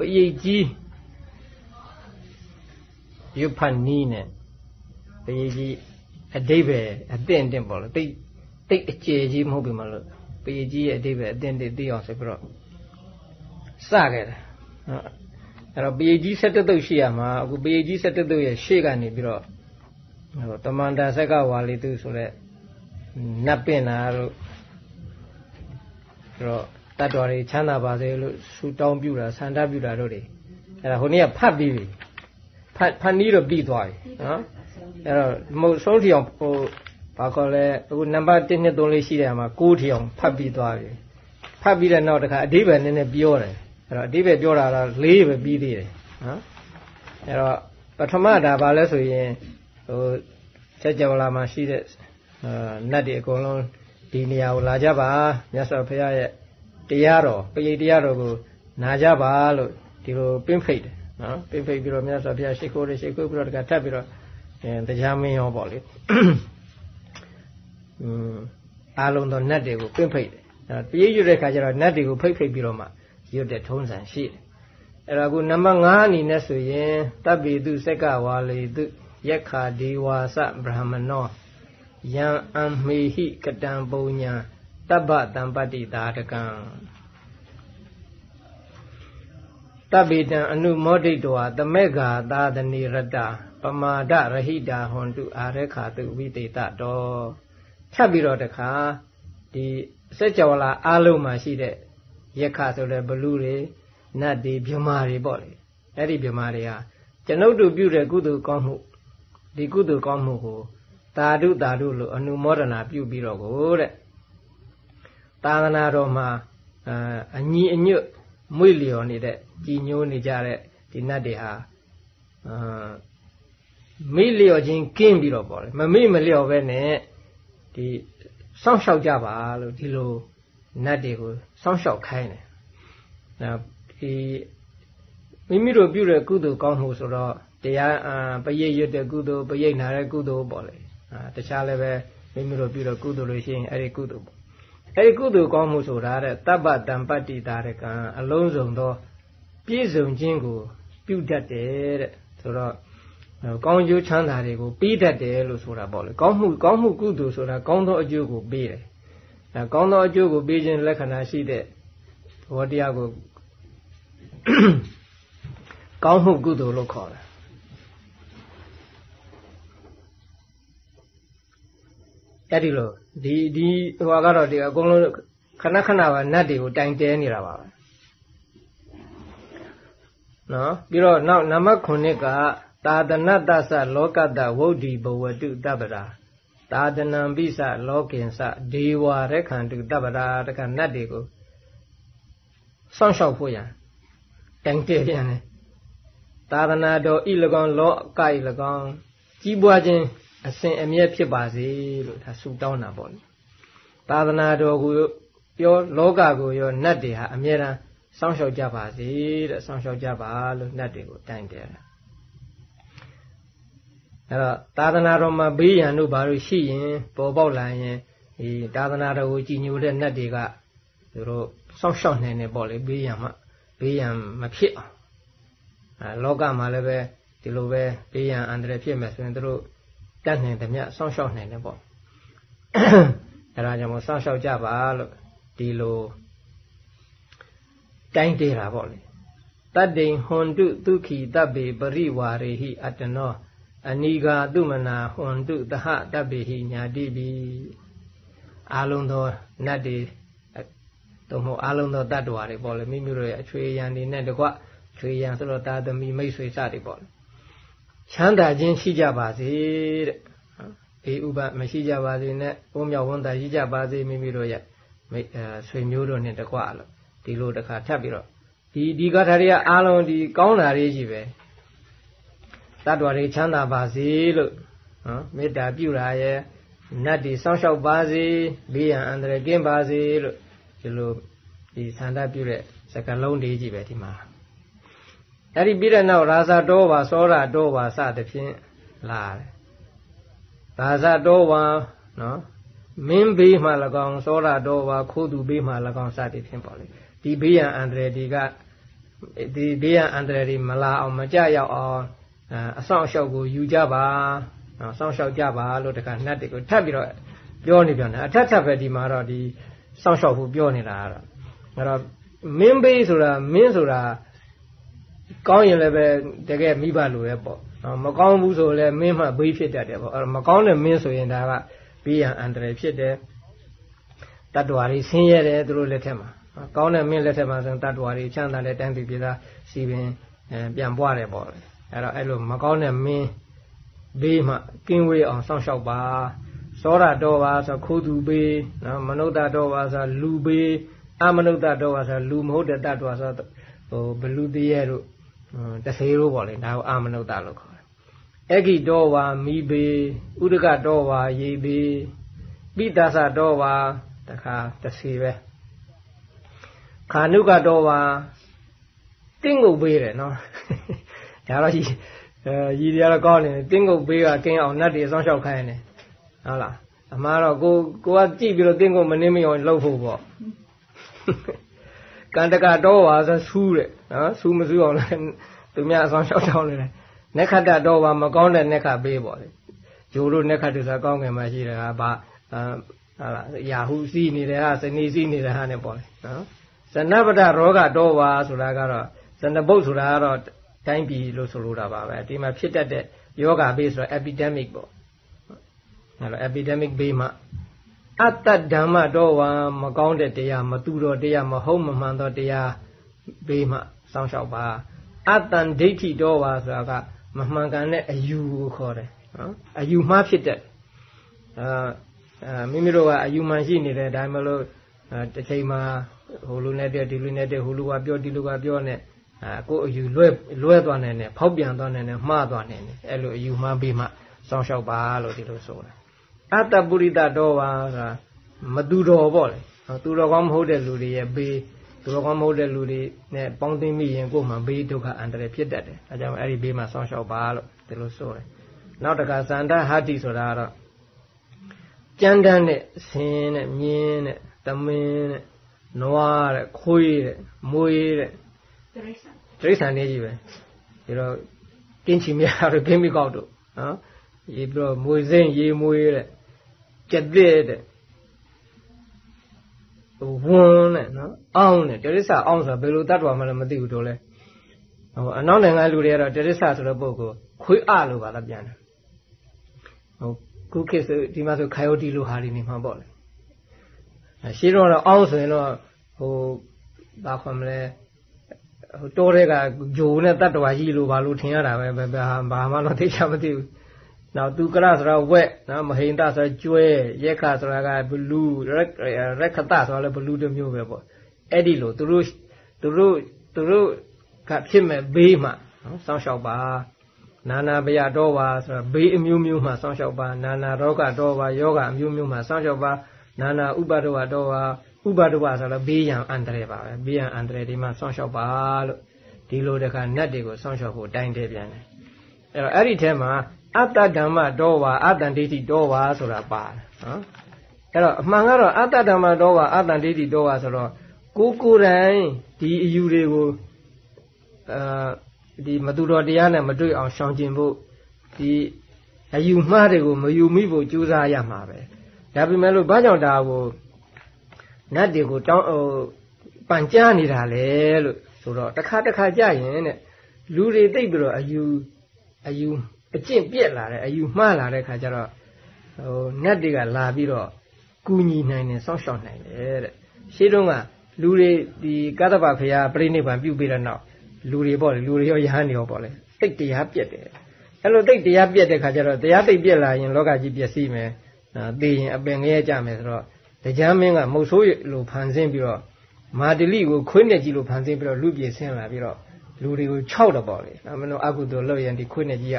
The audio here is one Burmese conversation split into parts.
ပရိတ်ကြီးရွတ်ဖတ်နီးနဲ့ပရိတ်ကြီးအတိဘယ်အသင့်အင့်ပေါ့လေတိတ်တိတ်အကျယ်ကြီးမဟုတ်ပြီမလို့ပရိတ်ကြီးရဲ့အတိဘယ်အသင့်အင့်သိအောင်ဆိုပြီးတော့စခဲ့တယ်အဲ့တော့ပရိတ်ကြီး၁၇တုပ်ရှိရမှာအခုပရိတ်ကြီး၁၇တုပ်ရဲ့ရှေ့ကနေပြီးတော့ဟိုတမန္တာဆက်ကဝါလီတုဆိုတဲ့နတ်ပင်နာတို့ဆိုတော့ တတ်တော်တွေချမ်းသာပါစေလို့ဆုတောင်းပြုတာဆန္ဒပြုတာတို့တွေအဲ့ဒါဟိုနေ့ကဖတ်ပြီးပြီဖတ်ဖတ်နီးတော့ပြီးသွားပြီနော်အဲ့တော့မဟုတ်ဆုံးထီအောင်ဟိုဘာခေါ်လဲအခုနံပါတ်1 2 3လေးရှိတယ်မှာ6ထီအောင်ဖတ်ပြီးသွားပြီဖတ်ပြီးတဲ့နောက်တခါအဓိပ္ပာယ်နည်းနည်းပြောတယ်အဲ့တော့အဓိပ္ပာယ်ပြောတာတော့၄ပဲပြီးသေးတယ်နော်အဲ့တော့ပထမဒါဘာလဲဆိုရင်ဟိုချက်ကြဝလာမှာရှိတဲ့အာနတ်တွေအကုန်လုံးဒီနေရာကိုလာကြပါမြတ်စွာဘုရားရဲ့ တရားတော်ပရိတရားတော်ကိုနာကြပါလို့ဒီလိုပင့်ဖိတ်တယ်နော်ပင့်ဖိတ်ပြီးတော့မြတ်စွာဘုရားရှိခိုးတယ်ရှိခိုးပြီးတော့တခါထပ်ပြီးတော့အဲတရားမင်းရောပေါ့လေอืมအားလုံးသောနတ်တွေကိုပင့်ဖိတ်တယ်အဲပရိရွတ်တဲ့ခါကျတော့နတ်တွေကိုဖိတ်ဖိတ်ပြီးတော့မှရွတ်တဲ့ထုံးစံရှိတယ်အဲ့တော့ခုနံပါတ်5အနေနဲ့ဆိုရင်တပ်ပိတုစက်ကဝါလေတုယက္ခာဒေဝါစဗြဟ္မနောယံအံမေဟိကတံပုံညာ တပ္ပတံပတ္တိတာတကံတဗ္ဗေတံအနုမောဒိတောသမေဃာသာသနိရတပမာဒရဟိတာဟွန်တုအာရခာတုဝိတေတတော်ထပ်ပြီးတော့တခါဒီစัจ java လာအားလုံးမှာရှိတဲ့ယက္ခဆိုတဲ့ဘလူတွေနတ်တွေမြမာတွေပေါ့လေအဲ့ဒီမြမာတွေဟာကျွန်ုပ်တို့ပြုတဲ့ကုသိုလ်ကောင်းမှုဒီကုသိုလ်ကောင်းမှုကိုသာဓုသာဓုလို့အနုမောဒနာပြုပြီးတော့ကိုတဲ့ သာသနာတော်မှာအညီအညွတ်မွေ့လျော်နေတဲ့ကြည်ညိုးနေကြတဲ့ဒီနတ်တွေဟာအာမိလျော်ခြင်းကင်းပြီးတော့ပေါ့လေမမိမလျော်ပဲနဲ့ဒီစောင့်ရှောက်ကြပါလို့ဒီလိုနတ်တွေကိုစောင့်ရှောက်ခိုင်းတယ်ဒီမိမိတို့ပြုတဲ့ကုသိုလ်ကောင်းမှုဆိုတော့တရားပရိတ်ရွတ်တဲ့ကုသိုလ်ပရိတ်နာတဲ့ကုသိုလ်ပေါ့လေအာတခြားလည်းပဲမိမိတို့ပြုတဲ့ကုသိုလ်လို့ရှိရင်အဲ့ဒီကုသိုလ်ပေါ့ အဲ့ဒီကုသိုလ်ကောင်းမှုဆိုတာတဲ့တပ္ပတံပတ္တိတာရကံအလုံးစုံသော ပြည့်စုံခြင်းကို ပြုတတ်တယ်တဲ့ဆိုတော့ကောင်းကျိုးချမ်းသာတွေကိုပေးတတ်တယ်လို့ဆိုတာပေါ့လေကောင်းမှုကောင်းမှုကုသိုလ်ဆိုတာကောင်းသောအကျိုးကိုပေးတယ်အဲကောင်းသောအကျိုးကိုပေးခြင်းလက္ခဏာရှိတဲ့ဘောတရားကိုကောင်းမှုကုသိုလ်လို့ခေါ်တယ် အဲ့ဒီလိုဒီဒီဟိုကတော့ဒီအကုန်လုံးခဏခဏပါနတ်တွေကိုတိုင်တဲနေတာပါပဲနော်ပြီးတော့နောက်နံပါတ်9ကသာသနတ္တသလောကတ္တဝုဒ္ဓိဘဝတုတပ္ပရာသာသနံပိစလောကင်စဒေဝရခန္တုတပ္ပရာတကနတ်တွေကိုစောင့်ရှောက်ဖို့ရန်တိုင်တဲပြန်တယ်သာသနာတော်ဤ၎င်းလောကဤ၎င်းကြီးပွားခြင်း အစဉ်အမြဲဖြစ်ပါစေလို့ဒါဆုတောင်းတာပေါ့လေသာသနာတော်ကိုပြောလောကကိုရောနတ်တွေဟာအမြဲတမ်းစောင့်ရှောက်ကြပါစေတဲ့စောင့်ရှောက်ကြပါလို့နတ်တွေကိုတိုင်တယ်အဲ့တော့သာသနာတော်မှာဘေးရန်တို့ဘာလို့ရှိရင်ပေါ်ပေါက်လာရင်ဒီသာသနာတော်ကိုကြည်ညိုတဲ့နတ်တွေကသူတို့စောင့်ရှောက်နေတယ်ပေါ့လေဘေးရန်မှာဘေးရန်မဖြစ်အောင်အဲလောကမှာလည်းပဲဒီလိုပဲဘေးရန်အန္တရာယ်ဖြစ်မယ်ဆိုရင်တို့ တတ်နိုင်တယ်မြစောင့်ရှောက်နိုင်တယ်ပေါ့အဲဒါကြောင့်မို့စောင့်ရှောက်ကြပါလို့ဒီလိုတိုင်းတေးတာပေါ့လေတတ္တိဟွန်တုဒုခိတပ္ပေပရိဝါရေဟိအတ္တနောအနိဂါတုမနာဟွန်တုသဟတပ္ပေဟိညာတိပိအာလုံးသောနတ်တွေတို့မဟုတ်အာလုံးသောတတ္တဝါတွေပေါ့လေမိမိတို့ရဲ့အချွေရန်တွေနဲ့တကွချွေရန်ဆိုတော့တာသမီမိတ်ဆွေစတွေပေါ့လေ ချမ်းသာခြင်းရှိကြပါစေတဲ့ဘေးဥပမရှိကြပါစေနဲ့ဘုံမြောက်ဝန်တာရှိကြပါစေမိမိတို့ရဲ့မိဆွေမျိုးတို့နဲ့တကွလို့ဒီလိုတစ်ခါထပ်ပြီးတော့ဒီဒီဂါထာတွေကအားလုံးဒီကောင်းတာတွေကြီးပဲတတ္တဝါတွေချမ်းသာပါစေလို့နော်မေတ္တာပြုတာရဲ့နတ်တွေစောင့်ရှောက်ပါစေဘေးရန်အန္တရာယ်ကင်းပါစေလို့ဒီလိုဒီဆန္ဒပြုတဲ့စကားလုံးတွေကြီးပဲဒီမှာ အဲ့ဒီပြီးတဲ့နောက်ရာဇတောဝါသောရတောဝါစသဖြင့်လာတယ်ရာဇတောဝါနော်မင်းဘေးမှ၎င်းသောရတောဝါခိုးသူဘေးမှ၎င်းစသည်ဖြင့်ပေါ့လေဒီဘေးရန်အန္တရာယ်ဒီကဒီဘေးရန်အန္တရာယ်တွေမလာအောင်မကြရောက်အောင်အဆောင်အရှောက်ကိုယူကြပါနော်စောင့်ရှောက်ကြပါလို့တခါနှတ်တွေကိုထပ်ပြီးတော့ပြောနေပြန်တယ်အထက်ထပ်ပဲဒီမှာတော့ဒီစောင့်ရှောက်ဖို့ပြောနေတာကတော့အဲ့တော့မင်းဘေးဆိုတာမင်းဆိုတာ ကောင်းရင်လည်းပဲတကယ်မိဘလိုပဲပေါ့မကောင်းဘူးဆိုလည်းမင်းမှဘေးဖြစ်တတ်တယ်ပေါ့အဲ့တော့မကောင်းတဲ့မင်းဆိုရင်ဒါကဘေးရန်အန္တရာယ်ဖြစ်တယ်တတ္တဝါတွေဆင်းရဲတယ်သူတို့လက်ထက်မှာကောင်းတဲ့မင်းလက်ထက်မှာဆိုတတ္တဝါတွေချမ်းသာတဲ့တန်းသူပြည်သားစီပင်ပြန်ပွားတယ်ပေါ့အဲ့တော့အဲ့လိုမကောင်းတဲ့မင်းဘေးမှကင်းဝေးအောင်စောင့်ရှောက်ပါသောရတော်ပါဆိုခိုးသူဘေးနော်မနုဿတော်ပါဆိုလူဘေးအမနုဿတော်ပါဆိုလူမဟုတ်တဲ့တ attva ဆိုဟိုဘလူတည်းရဲ့တို့ တဆေးတို့ပေါ့လေဒါကိုအမနုဿလို့ခေါ်တယ်အဂိတော်ဝါမိဘေးဥဒကတော်ဝါရေဘေးပိတသတော်ဝါတခါတဆေးပဲခာနုကတော်ဝါတင်းငုတ်ပေးတယ်နော်ဒါတော့ကြီးအဲရည်ရတော့ကောင်းနေတင်းငုတ်ပေးကကင်းအောင်နတ်တွေစောင့်ရှောက်ခိုင်းနေဟုတ်လားအမှားတော့ကိုကိုကကြည့်ပြီးတော့တင်းငုတ်မနှင်းမအောင်လှုပ်ဖို့ပေါ့ ကန္တကတော့ပါဆိုဆူးတဲ့နော်ဆူးမဆူးအောင်လဲသူများအဆောင်ရှောက်တောင်းနေတယ်နက္ခတတော့ပါမကောင်းတဲ့နက္ခပေးပေါ့လေဂျိုတို့နက္ခတုဆိုကောင်းငယ်မှရှိတယ်ကဘာဟာလားယာဟုစီးနေတယ်ဟာစနေစီးနေတယ်ဟာနဲ့ပေါ့လေနော်ဇနပဒရောဂတော့ပါဆိုတာကတော့ဇနဘုတ်ဆိုတာကတော့တိုင်းပြည်လို့ဆိုလိုတာပါပဲဒီမှာဖြစ်တတ်တဲ့ယောဂဘေးဆိုတော့ epidemic ပေါ့အဲ့တော့ epidemic ဘေးမှာ အတ္တဓမ္မတော့ဝါမကောင်းတဲ့တရားမတူတော့တရားမဟုတ်မမှန်တော့တရားဘေးမှာစောင့်ရှောက်ပါအတ္တန်ဒိဋ္ဌိတော့ဝါဆိုတာကမမှန်ကန်တဲ့အယူကိုခေါ်တယ်နော်အယူမှားဖြစ်တဲ့အာမိမိတို့ကအယူမှန်ရှိနေတယ်ဒါမှမလို့တစ်ချိန်မှာဟိုလူနဲ့တည်းဒီလူနဲ့တည်းဟိုလူကပြောဒီလူကပြောနဲ့အာကိုအယူလွဲလွဲသွားနေတယ်ဖောက်ပြန်သွားနေတယ်မှားသွားနေတယ်အဲ့လိုအယူမှားပြီးမှစောင့်ရှောက်ပါလို့ဒီလိုဆိုတာ အတ္တပုရိသတော်ပါဆိုတာမတူတော်ပေါ့လေသူတော်ကောင်းမဟုတ်တဲ့လူတွေရဲ့ဘေးသူတော်ကောင်းမဟုတ်တဲ့လူတွေနဲ့ပေါင်းသိမိရင်ကိုယ်မှဘေးဒုက္ခအန္တရာယ်ဖြစ်တတ်တယ်အဲကြောင့်အဲ့ဒီဘေးမှာစောင့်ရှောက်ပါလို့ဒီလိုဆိုတယ်နောက်တခါဇန္တဟာတိဆိုတာကတော့ကြမ်းတမ်းတဲ့ဆင်းတဲ့မြင်းတဲ့တမင်းတဲ့နွားတဲ့ခွေးတဲ့မွေးတဲ့တိရစ္ဆာန်တိရစ္ဆာန်လေးကြီးပဲဒီတော့ကင်းချီမြားတို့ကင်းမိကောက်တို့နော်ရေပြီးတော့မွေစိမ့်ရေမွေးတဲ့ ကြက်တဲ့တဲ့ဝန်းတဲ့နော်အောင်းတဲ့တိရစ္ဆာန်အောင်းဆိုတာဘယ်လိုတတ်တော်မှလည်းမသိဘူးတို့လဲဟိုအနောက်နိုင်ငံလူတွေကတော့တိရစ္ဆာန်ဆိုတဲ့ပုဂ္ဂိုလ်ခွေးအလို့ပါလားပြန်တယ်ဟိုခုခေတ်ဆိုဒီမှာဆိုခိုင်ယိုတီလိုဟာတွေနေမှာပေါ့လေရှင်းတော့အောင်းဆိုရင်တော့ဟိုဘာခေါ်မလဲဟိုတိုးတဲ့ကဂျိုနဲ့တတ္တဝါကြီးလိုဘာလို့ထင်ရတာပဲဘာဘာမှတော့သိချမသိဘူး နောက်သူကရဆိုတာဝက်နော်မဟိန္ဒဆိုတာကျွဲရက်ခဆိုတာကဘလူးရက်ခတဆိုတာလည်းဘလူးတစ်မျိုးပဲပေါ့အဲ့ဒီလိုသူတို့သူတို့သူတို့ကဖြစ်မဲ့ဘေးမှာနော်စောင့်ရှောက်ပါနာနာဘယတော်ပါဆိုတာဘေးအမျိုးမျိုးမှာစောင့်ရှောက်ပါနာနာရောဂတော်ပါယောဂအမျိုးမျိုးမှာစောင့်ရှောက်ပါနာနာဥပါဒဝတော်ပါဥပါဒဝဆိုတော့ဘေးရန်အန္တရာယ်ပါပဲဘေးရန်အန္တရာယ်ဒီမှာစောင့်ရှောက်ပါလို့ဒီလိုတခါနတ်တွေကိုစောင့်ရှောက်ဖို့တိုင်းတယ်ပြန်တယ်အဲ့တော့အဲ့ဒီထဲမှာ အတ္တဓမ္မတော်ဝါအတ္တဒိဋ္ဌိတော်ဝါဆိုတာပါတယ်နော်အဲ့တော့အမှန်ကတော့အတ္တဓမ္မတော်ဝါအတ္တဒိဋ္ဌိတော်ဝါဆိုတော့ကိုကိုယ်တိုင်ဒီအယူတွေကိုအာဒီမတူတော်တရားနဲ့မတွေ့အောင်ရှောင်ကျင်ဖို့ဒီအယူမှားတွေကိုမယူမိဖို့ကြိုးစားရမှာပဲဒါပေမဲ့လို့ဘာကြောင့်ဒါကိုနတ်တွေကိုတောင်းဟိုပန်ကြားနေတာလေလို့ဆိုတော့တစ်ခါတစ်ခါကြရင်တဲ့လူတွေသိပြီးတော့အယူအယူ အကျင့်ပြက်လာတယ်အယူမှားလာတဲ့ခါကျတော့ဟိုနတ်တွေကလာပြီးတော့ကူညီနိုင်တယ်စောင့်ရှောက်နိုင်တယ်တဲ့ရှင်းတော့ကလူတွေဒီကသဗ္ဗဖရာပြိဋိဘံပြုပြီးတဲ့နောက်လူတွေပေါ့လေလူတွေရောယဟန်တွေရောပေါ့လေတိတ်တရားပြက်တယ်အဲ့လိုတိတ်တရားပြက်တဲ့ခါကျတော့တရားတိတ်ပြက်လာရင်လောကကြီးပျက်စီးမယ်သေရင်အပင်ငရဲကြမယ်ဆိုတော့တရားမင်းကမုတ်ဆိုးလိုဖန်ဆင်းပြီးတော့မာတလိကိုခွေးနဲ့ကြီးလိုဖန်ဆင်းပြီးတော့လူပြေဆင်းလာပြီးတော့လူတွေကိုခြောက်တော့ပေါ့လေအမနောအကုသိုလ်လုပ်ရင်ဒီခွေးနဲ့ကြီးက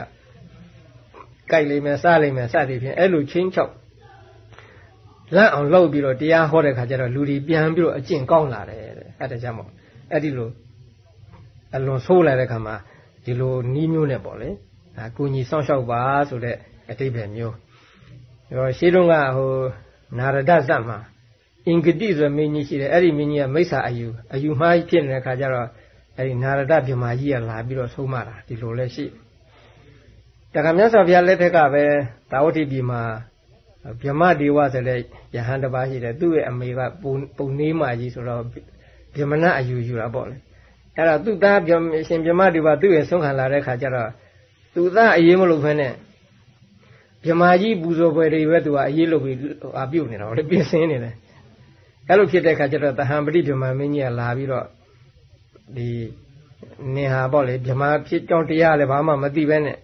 ကြိုက်လိမ့်မယ်စားလိမ့်မယ်စသည်ဖြင့်အဲ့လိုချင်းချောက်လန့်အောင်လုပ်ပြီးတော့တရားဟောတဲ့ခါကျတော့လူတွေပြန်ပြီးတော့အကျင့်ကောင်းလာတယ်တဲ့အဲ့ဒါကြောင့်မို့အဲ့ဒီလိုအလွန်ဆိုးလာတဲ့ခါမှာဒီလိုနီးမျိုးနဲ့ပေါ့လေအကူညီစောင့်ရှောက်ပါဆိုတဲ့အတိပ္ပယ်မျိုးရောရှင်းတော့ကဟိုနာရဒဇတ်မှာအင်္ဂတိဆိုမင်းကြီးရှိတယ်အဲ့ဒီမင်းကြီးကမိစ္ဆာအယူအယူမှားဖြစ်နေတဲ့ခါကျတော့အဲ့ဒီနာရဒဗြဟ္မာကြီးကလာပြီးတော့ဆုံးမတာဒီလိုလဲရှိတ က္ကမြတ်စွာဘုရားလက်ထက်ကပဲတာဝတိပြည်မှာဗြဟ္မဒေဝဆိုတဲ့ယဟန်တစ်ပါးရှိတယ်သူ့ရဲ့အမေကပုံပုံနေမကြီးဆိုတော့ဗြဟ္မဏအယူယူတာပေါ့လေအဲ့တော့သူ့သားရှင်ဗြဟ္မဒေဝသူ့ရဲ့ဆုံးခံလာတဲ့ခါကျတော့သူသားအရေးမလို့ဖ ೇನೆ ဗြဟ္မာကြီးပူဇော်ပွဲတွေပဲသူကအရေးလုပ်ပြီးအပြုတ်နေတာလေပြင်ဆင်နေတယ်အဲ့လိုဖြစ်တဲ့ခါကျတော့တဟံပတိဗြဟ္မာမင်းကြီးကလာပြီးတော့ဒီနေဟာပေါ့လေဗြဟ္မာဖြစ်ကြောင်းတရားလည်းဘာမှမသိပဲနဲ့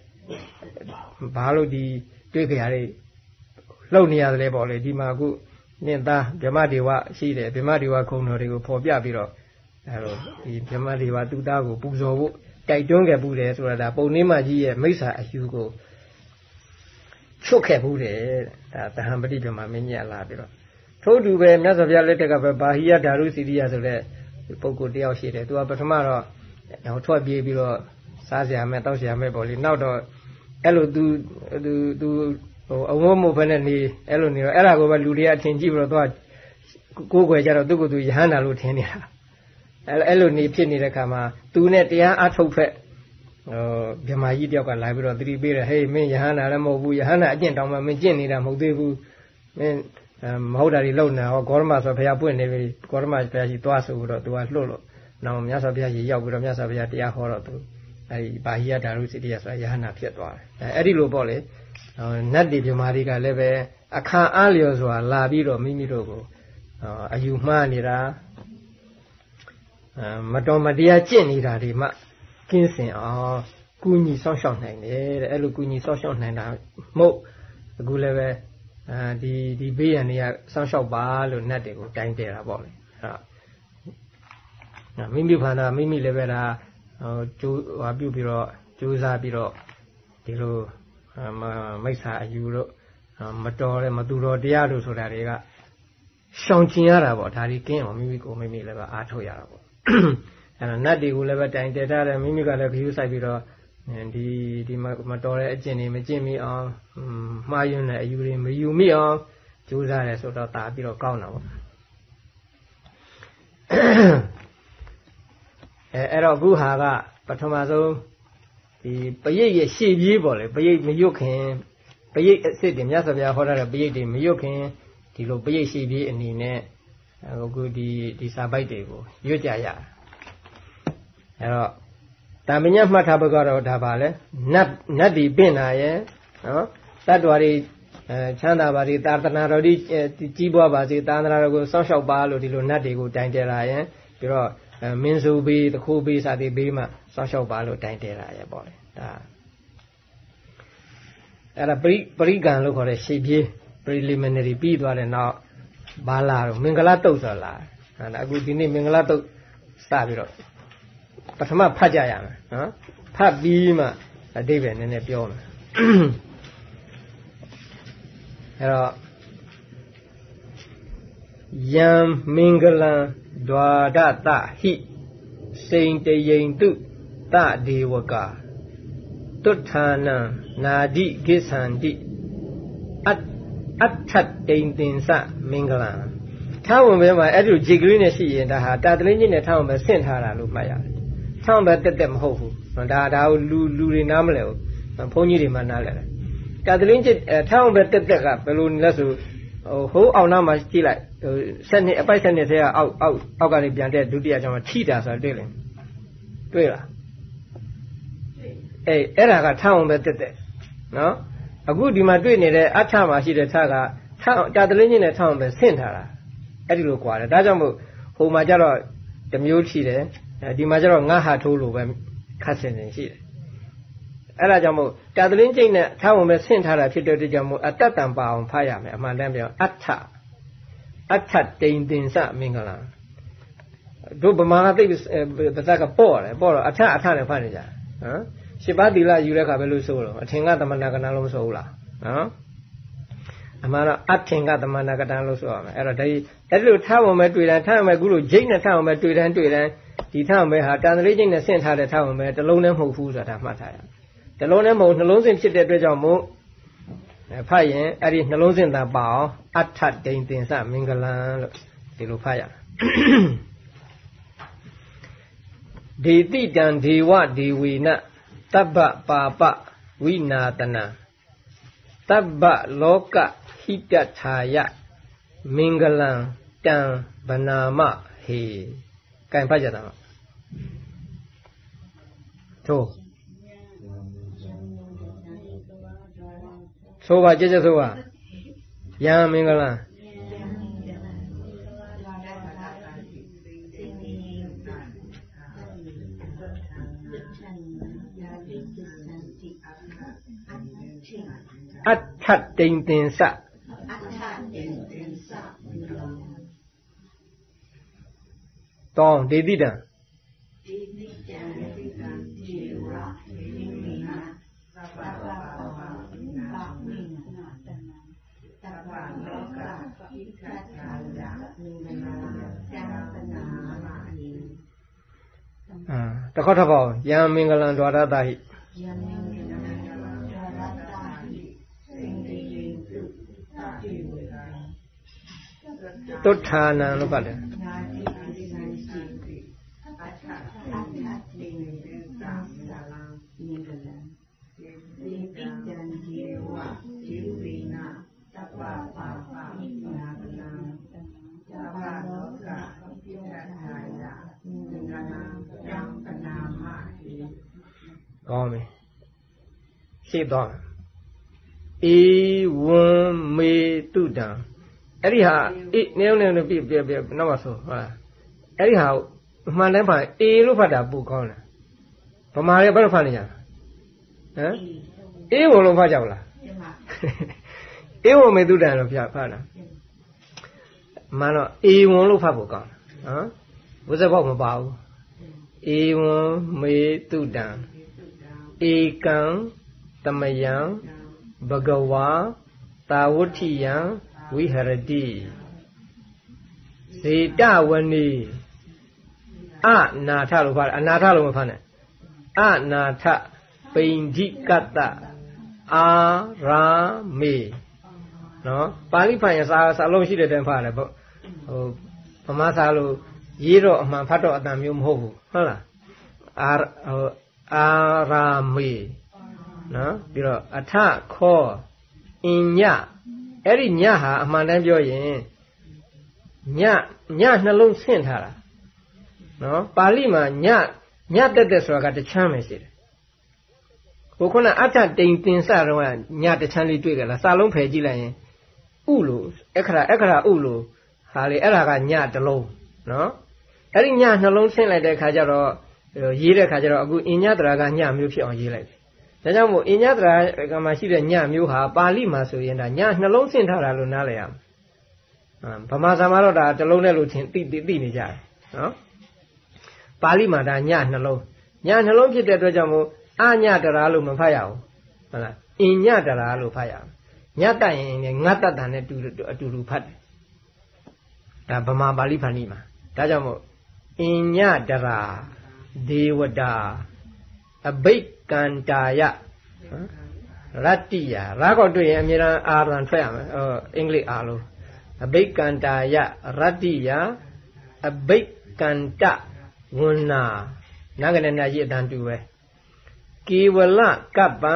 ဘာလို့ဒီတွေ့ကြရတဲ့လှုပ်နေရတယ်လေပေါ့လေဒီမှာအခုနင့်သားဗြဟ္မဒေဝရှိတယ်ဗြဟ္မဒေဝခုံတော်တွေကိုဖော်ပြပြီးတော့အဲလိုဒီဗြဟ္မဒေဝသူသားကိုပူဇော်ဖို့တိုက်တွန်းခဲ့ဘူးတယ်ဆိုတာဒါပုံနှင်းမကြီးရဲ့မိစ္ဆာအယူကိုချွတ်ခဲ့ဘူးတယ်ဒါတဟံပတိဗြဟ္မာမင်းကြီးလာပြီးတော့ထို့တူပဲမြတ်စွာဘုရားလက်ထက်ကပဲဘာဟိယဓာရုစီရိယဆိုတဲ့ပုဂ္ဂိုလ်တယောက်ရှိတယ်သူကပထမတော့ဟိုထွက်ပြေးပြီးတော့စားစရာမဲ့တောက်စရာမဲ့ပေါ့လေနောက်တော့ အဲ့လိုသူသူသူဟိုအဝုံးမို့ဖက်နဲ့နေအဲ့လိုနေတော့အဲ့ဒါကိုပဲလူတွေကထင်ကြည့်ပြီးတော့သူကကိုးကွယ်ကြတော့သူ့ကိုယ်သူယဟန္တာလို့ထင်နေတာအဲ့အဲ့လိုနေဖြစ်နေတဲ့ခါမှာသူနဲ့တရားအထုတ်ဖက်ဟိုဗြဟ္မာကြီးတယောက်ကလာပြီးတော့သတိပေးတယ်ဟေးမင်းယဟန္တာလည်းမဟုတ်ဘူးယဟန္တာအကျင့်တောင်မှမင်းကျင့်နေတာမဟုတ်သေးဘူးမင်းမဟုတ်တာတွေလုံနေဟောဂေါရမဆိုဘုရားပွင့်နေပြီဂေါရမဘုရားကြီးသွားဆိုပြီးတော့သူကလှုပ်လို့နောက်မြတ်စွာဘုရားကြီးရောက်ပြီးတော့မြတ်စွာဘုရားတရားဟောတော့သူ အဲဒီဘာဟိယဓာရုစိတ္တရဆိုတာယဟန္တာဖြစ်သွားတယ်အဲအဲ့ဒီလိုပေါ့လေနတ်တိပြမာတွေကလည်းပဲအခါအားလျော်စွာလာပြီးတော့မိမိတို့ကိုအယူမှားနေတာမတော်မတရားကျင့်နေတာတွေမှကင်းစင်အောင်ကုညီစောင့်ရှောက်နိုင်တယ်တဲ့အဲ့လိုကုညီစောင့်ရှောက်နိုင်တာမဟုတ်အခုလည်းပဲအဲဒီဒီဘေးရန်တွေကစောင့်ရှောက်ပါလို့နတ်တွေကိုတိုင်းတယ်တာပေါ့လေအဲ့မိမိဖန်တာမိမိလည်းပဲဒါ ဟိုကျိုးဟာပြုတ်ပြီးတော့ကြိုးစားပြီးတော့ဒီလိုမိစ္ဆာအယူတို့မတော်တဲ့မသူတော်တရားတို့ဆိုတာတွေကရှောင်ကျင်ရတာပေါ့ဒါဒီကင်းအောင်မိမိကိုမိမိလည်းပဲအားထုတ်ရတာပေါ့အဲ့တော့နတ်တွေကိုလည်းပဲတိုင်တည်ထားတယ်မိမိကလည်းခရူးဆိုင်ပြီးတော့ဒီဒီမတော်တဲ့အကျင့်တွေမကျင့်မိအောင်မှားယွင်းတဲ့အယူတွေမယူမိအောင်ကြိုးစားတယ်ဆိုတော့တာပြီးတော့ကောင်းတာပေါ့ အဲအဲ့တော့အခုဟာကပထမဆုံးဒီပရိတ်ရဲ့ရှေ့ပြေးပေါ့လေပရိတ်မရွတ်ခင်ပရိတ်အစ်စ်တွေမြတ်စွာဘုရားဟောထားတဲ့ပရိတ်တွေမရွတ်ခင်ဒီလိုပရိတ်ရှေ့ပြေးအနေနဲ့အခုဒီဒီစာပိုက်တွေကိုရွတ်ကြရအဲ့တော့တာမညမှတ်ထားဘက်ကတော့ဒါပါလဲနတ်နတ်ဒီပင့်တာရဲ့နော်တတ္တဝါတွေအဲချမ်းသာပါစေသာသနာတော်ဒီကြီးပွားပါစေသာသနာတော်ကိုစောင့်ရှောက်ပါလို့ဒီလိုနတ်တွေကိုတိုင်တယ်လာရင်ပြီးတော့ မင်းစုဘေးတခိုးဘေးစသည်ဘေးမှစောင့်ရှောက်ပါလို့တိုင်တယ်လာရဲ့ပေါ့လေဒါအဲ့ဒါပရိပရိကံလို့ခေါ်တဲ့ရှေ့ပြေး preliminary ပြီးသွားတဲ့နောက်ဘာလာတော့မင်္ဂလာတုတ်ဆိုလာဟာအခုဒီနေ့မင်္ဂလာတုတ်စပြီးတော့ပထမဖတ်ကြရမယ်နော်ဖတ်ပြီးမှအတိပ္ပယ်နည်းနည်းပြောမယ်အဲ့တော့ ယံမင်္ဂလံဒွာဒတဟိစိန်တယိန်တုတဒေဝကာတုဋ္ဌာနံနာဒိကိသန္တိအအထတိန်တင်စမင်္ဂလံထားဝင်ပဲမှာအဲ့ဒီဂျေကလေးနဲ့ရှိရင်ဒါဟာတာတလင်းကြီးနဲ့ထားဝင်ပဲဆင့်ထားတာလို့မှတ်ရတယ်ထောင်းပဲတက်တက်မဟုတ်ဘူးဒါဒါကိုလူလူတွေနားမလဲဘူးဘုန်းကြီးတွေမှနားလဲတယ်တာတလင်းကြီးထောင်းပဲတက်တက်ကဘယ်လိုလဲဆို ဟိုဟိုးအောင်နားမှာကြည့်လိုက်ဟိုဆက်နှစ်အပိုက်ဆက်နှစ်ထဲကအောက်အောက်အောက်ကနေပြန်တဲ့ဒုတိယကျောင်းမှာထိတာဆိုတာတွေ့လဲတွေ့လားအေးအဲ့ဒါကထောင်းပဲတက်တက်နော်အခုဒီမှာတွေ့နေတဲ့အထမှာရှိတဲ့ထကထောင်းတာတလင်းကြီးနဲ့ထောင်းပဲဆင့်ထားတာအဲ့ဒီလိုကွာတယ်ဒါကြောင့်မို့ဟိုမှာကျတော့တမျိုးရှိတယ်ဒီမှာကျတော့ငါဟာထိုးလို့ပဲခတ်ဆင်နေရှိတယ် အဲ့ဒါကြောင့်မို့တာတလင်းကျိတ်နဲ့ထားဝင်ပဲဆင့်ထားတာဖြစ်တဲ့အတွက်ကြောင့်မို့အတ္တတံပါအောင်ဖတ်ရမယ်အမှန်တမ်းပြောအဋ္ဌအဋ္ဌတိန်တင်စမင်္ဂလာတို့ဗမာကသိပါဇက်ကပေါ့တယ်ပေါ့တော့အထအထနဲ့ဖတ်နေကြဟမ်ရှစ်ပါးသီလယူတဲ့အခါပဲလို့ဆိုတော့အထင်ကသမဏကဏလို့မဆိုဘူးလားနော်အမှန်တော့အထင်ကသမဏကတန်လို့ဆိုရမယ်အဲ့တော့ဒီအဲ့လိုထားဝင်မဲ့တွေ့တယ်ထားဝင်မဲ့ခုလိုဂျိတ်နဲ့ထားဝင်မဲ့တွေ့တယ်တွေ့တယ်ဒီထားဝင်မဲ့ဟာတန်တလေးဂျိတ်နဲ့ဆင့်ထားတဲ့ထားဝင်မဲ့တလုံးနဲ့မဟုတ်ဘူးဆိုတာမှတ်ထားရ တလုံးနဲ့မဟုတ်နှလုံးစင်ဖြစ်တဲ့အတွက်ကြောင့်မို့ဖတ်ရင်အဲ့ဒီနှလုံးစင်သာပါအောင်အထဒိန်တင်စမင်္ဂလံလို့ဒီလိုဖတ်ရဒေတိတံဒေဝဒေဝေနတပ္ပပါပဝိနာတနံတပ္ပလောကဟိတထာယမင်္ဂလံတံဗနာမဟေကံဖတ်ကြတာထိုး ဆိုပါကြကြဆိုပါယံမင်္ဂလာအထတိန်တင်စအထတိန်တင်စတောင်းဒေတိတံ တခေါထပေါယံမင်္ဂလံဒွါရတဟိယံမင်္ဂလံတုဋ္ဌာနံလို့ပါတယ် ရှင်းသွားဧဝံမေတုတံအဲ့ဒီဟာအေးနည်းနည်းနည်းပြပြပြနောက်မှဆိုဟုတ်လားအဲ့ဒီဟာအမှန်တမ်းဖတ်အေလို့ဖတ်တာပိုကောင်းတယ်ဗမာတွေဘယ်လိုဖတ်နေကြလဲဟမ်အေးဘုံလုံးဖတ်ကြလားအေးဝမေတုတံလို့ဖတ်ဖတ်တာမှန်တော့အေဝံလို့ဖတ်ဖို့ကောင်းတယ်ဟမ်ဝိဇ္ဇဘောက်မပါဘူးအေဝံမေတုတံဧကံ တမယံဘဂဝါတာဝဋ္ဌိယံဝိဟရတိဇေတဝနီအနာထလို့ဖတ်အနာထလို့မဖတ်နဲ့အနာထပိန်ဓိကတ္တအာရာမေနော်ပါဠိဖတ်ရင်စာစာလုံးရှိတဲ့တည်းဖတ်တယ်ပေါ့ဟိုဗမာစာလို့ရေးတော့အမှန်ဖတ်တော့အတန်မျိုးမဟုတ်ဘူးဟုတ်လားအာဟိုအာရာမေ နော်ပြီးတော့အထခောအင်ညအဲ့ဒီညဟာအမှန်တမ်းပြောရင်ညညနှလုံးဆင့်ထားတာနော်ပါဠိမှာညညတက်တက်ဆိုတာကတချမ်းပဲရှိတယ်ဟိုခုနအထတိန်တင်စတော့ညတချမ်းလေးတွေ့ကြလားစာလုံးဖယ်ကြည့်လိုက်ရင်ဥလို့အခရာအခရာဥလို့ဟာလေအဲ့ဒါကညတလုံးနော်အဲ့ဒီညနှလုံးဆင့်လိုက်တဲ့ခါကျတော့ရေးတဲ့ခါကျတော့အခုအင်ညတရာကညမျိုးဖြစ်အောင်ရေးလိုက်တယ် ဒါကြောင့်မို့အညတရာကမှာရှိတဲ့ညမျိုးဟာပါဠိမှာဆိုရင်ဒါညနှလုံးဆင့်ထားတာလို့နားလည်ရမယ်။ဗမာစာမှာတော့ဒါတစ်လုံးနဲ့လို့ထင်သိသိနေကြတယ်နော်။ပါဠိမှာဒါညနှလုံးညနှလုံးဖြစ်တဲ့အတွက်ကြောင့်မို့အညတရာလို့မဖတ်ရဘူး။ဟုတ်လား။အညတရာလို့ဖတ်ရမယ်။ညတတ်ရင်ငတ်တတ်တာနဲ့တူအတူတူဖတ်တယ်။ဒါဗမာပါဠိဖန်နီမှာဒါကြောင့်မို့အညတရာဒေဝတာအဘိ ကန္တာယရတ္တိယရာကောတွေ့ရင်အမြဲတမ်းအာရန်ထွက်ရမယ်ဟောအင်္ဂလိပ်အားလုံးအဘိကန္တာယရတ္တိယအဘိကန္တဝဏနာနာကနေနာကြီးအတန်တူပဲကေဝလကပ္ပံ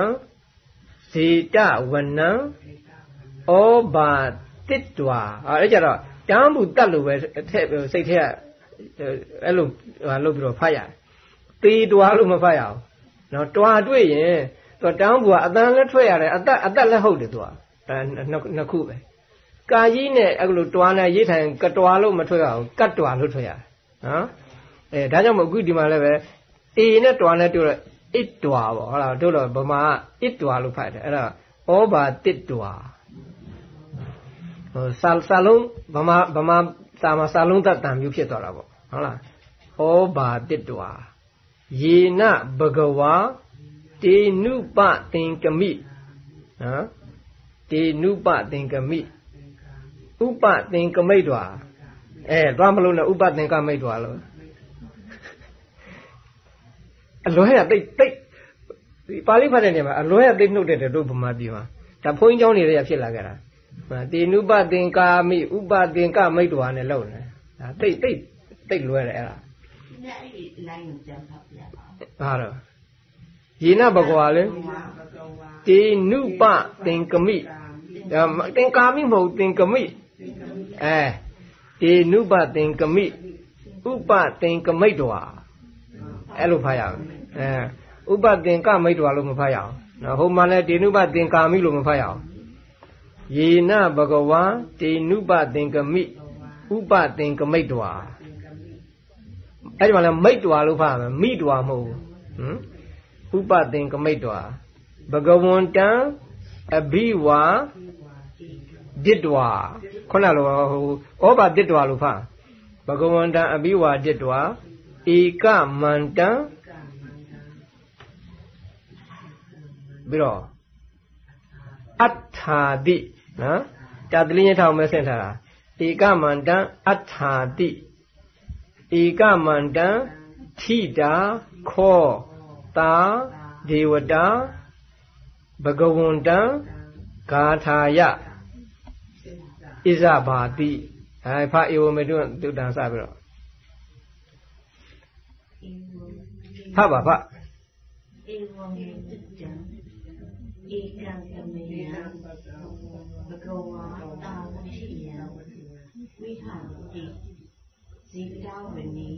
ဇေတဝနံဩဘာတစ်တွာအဲ့ကြတော့တမ်းဘူးတတ်လို့ပဲအထက်စိတ်ထဲကအဲ့လိုဟာလုပ်ပြီးတော့ဖတ်ရတယ်တေတွာလို့မဖတ်ရအောင် နော်တွာတွေ့ရင်သူတောင်းဘူးကအတန်လည်းထွက်ရတယ်အသက်အသက်လည်းဟုတ်တယ်သူကအဲနှစ်ခုပဲကာကြီးနဲ့အဲ့လိုတွာနဲ့ရေးထိုင်ကတွာလို့မထွက်ရအောင်ကတ်တွာလို့ထွက်ရတယ်နော်အဲဒါကြောင့်မို့အခုဒီမှာလည်းပဲအေနဲ့တွာနဲ့တွေ့တော့အစ်တွာပေါ့ဟုတ်လားတို့တော့ဗမာအစ်တွာလို့ဖတ်တယ်အဲ့ဒါဩဘာတစ်တွာဟိုစာစာလုံးဗမာဗမာစာမှာစာလုံးတတ်တံမျိုးဖြစ်သွားတာပေါ့ဟုတ်လားဩဘာတစ်တွာ ယေနဘဂဝါတေနုပသင်္ကမိနော်တေနုပသင်္ကမိဥပသင်္ကမိတ်တော်အဲသွားမလို့နဲ့ဥပသင်္ကမိတ်တော်လို့အလွဲရတိတ်တိတ်ဒီပါဠိဖတ်တဲ့နေရာမှာအလွဲရတိတ်နှုတ်တဲ့တယ်တို့ဗမာပြည်မှာဒါဘုန်းကြီးကျောင်းနေရဖြစ်လာကြတာတေနုပသင်္ကာမိဥပသင်္ကမိတ်တော်နဲ့လောက်နေဒါတိတ်တိတ်တိတ်လွဲတယ်အဲ့ဒါ နဲ့အဲ့ဒီလိုင်းကိုကြံဖတ်ပြပါဟာတော့ယေနဘဂဝါလဲတေနုပသင်္ကမိဒါမသင်္ကာမိမဟုတ်သင်္ကမိအဲတေနုပသင်္ကမိဥပသင်္ကမိတ်တော်အဲ့လိုဖတ်ရအောင်အဲဥပသင်္ကမိတ်တော်လို့မဖတ်ရအောင်နော်ဟိုမှာလဲတေနုပသင်္ကာမိလို့မဖတ်ရအောင်ယေနဘဂဝါတေနုပသင်္ကမိဥပသင်္ကမိတ်တော် အဲ့ဒီမှာလဲမိတ်တော်လို့ဖတ်ရမယ်မိတော်မဟုတ်ဘူးဟမ်ဥပသင်္ကမိတ်တော်ဘဂဝန္တံအဘိဝါဒိတ္တဝါခုနလိုဟိုဩဘာဒိတ္တဝါလို့ဖတ်ဘဂဝန္တံအဘိဝါဒိတ္တဝါဧကမန္တံပြီးတော့အထာတိနော်တာတလင်းရထောင်မဲ့ဆင့်ထားတာဧကမန္တံအထာတိ ဧကမန္တံထိတာခောတာဒေဝတာဘဂဝန္တံဂါထာယဣဇဘာတိအဲဖဧဝမေတုတုတံစပြီးတော့ဖပါဖဧဝံတိတံဧကံကမေယံဘဂဝါတာဝတိယံဝိဟာတိ ဇိတဝနီ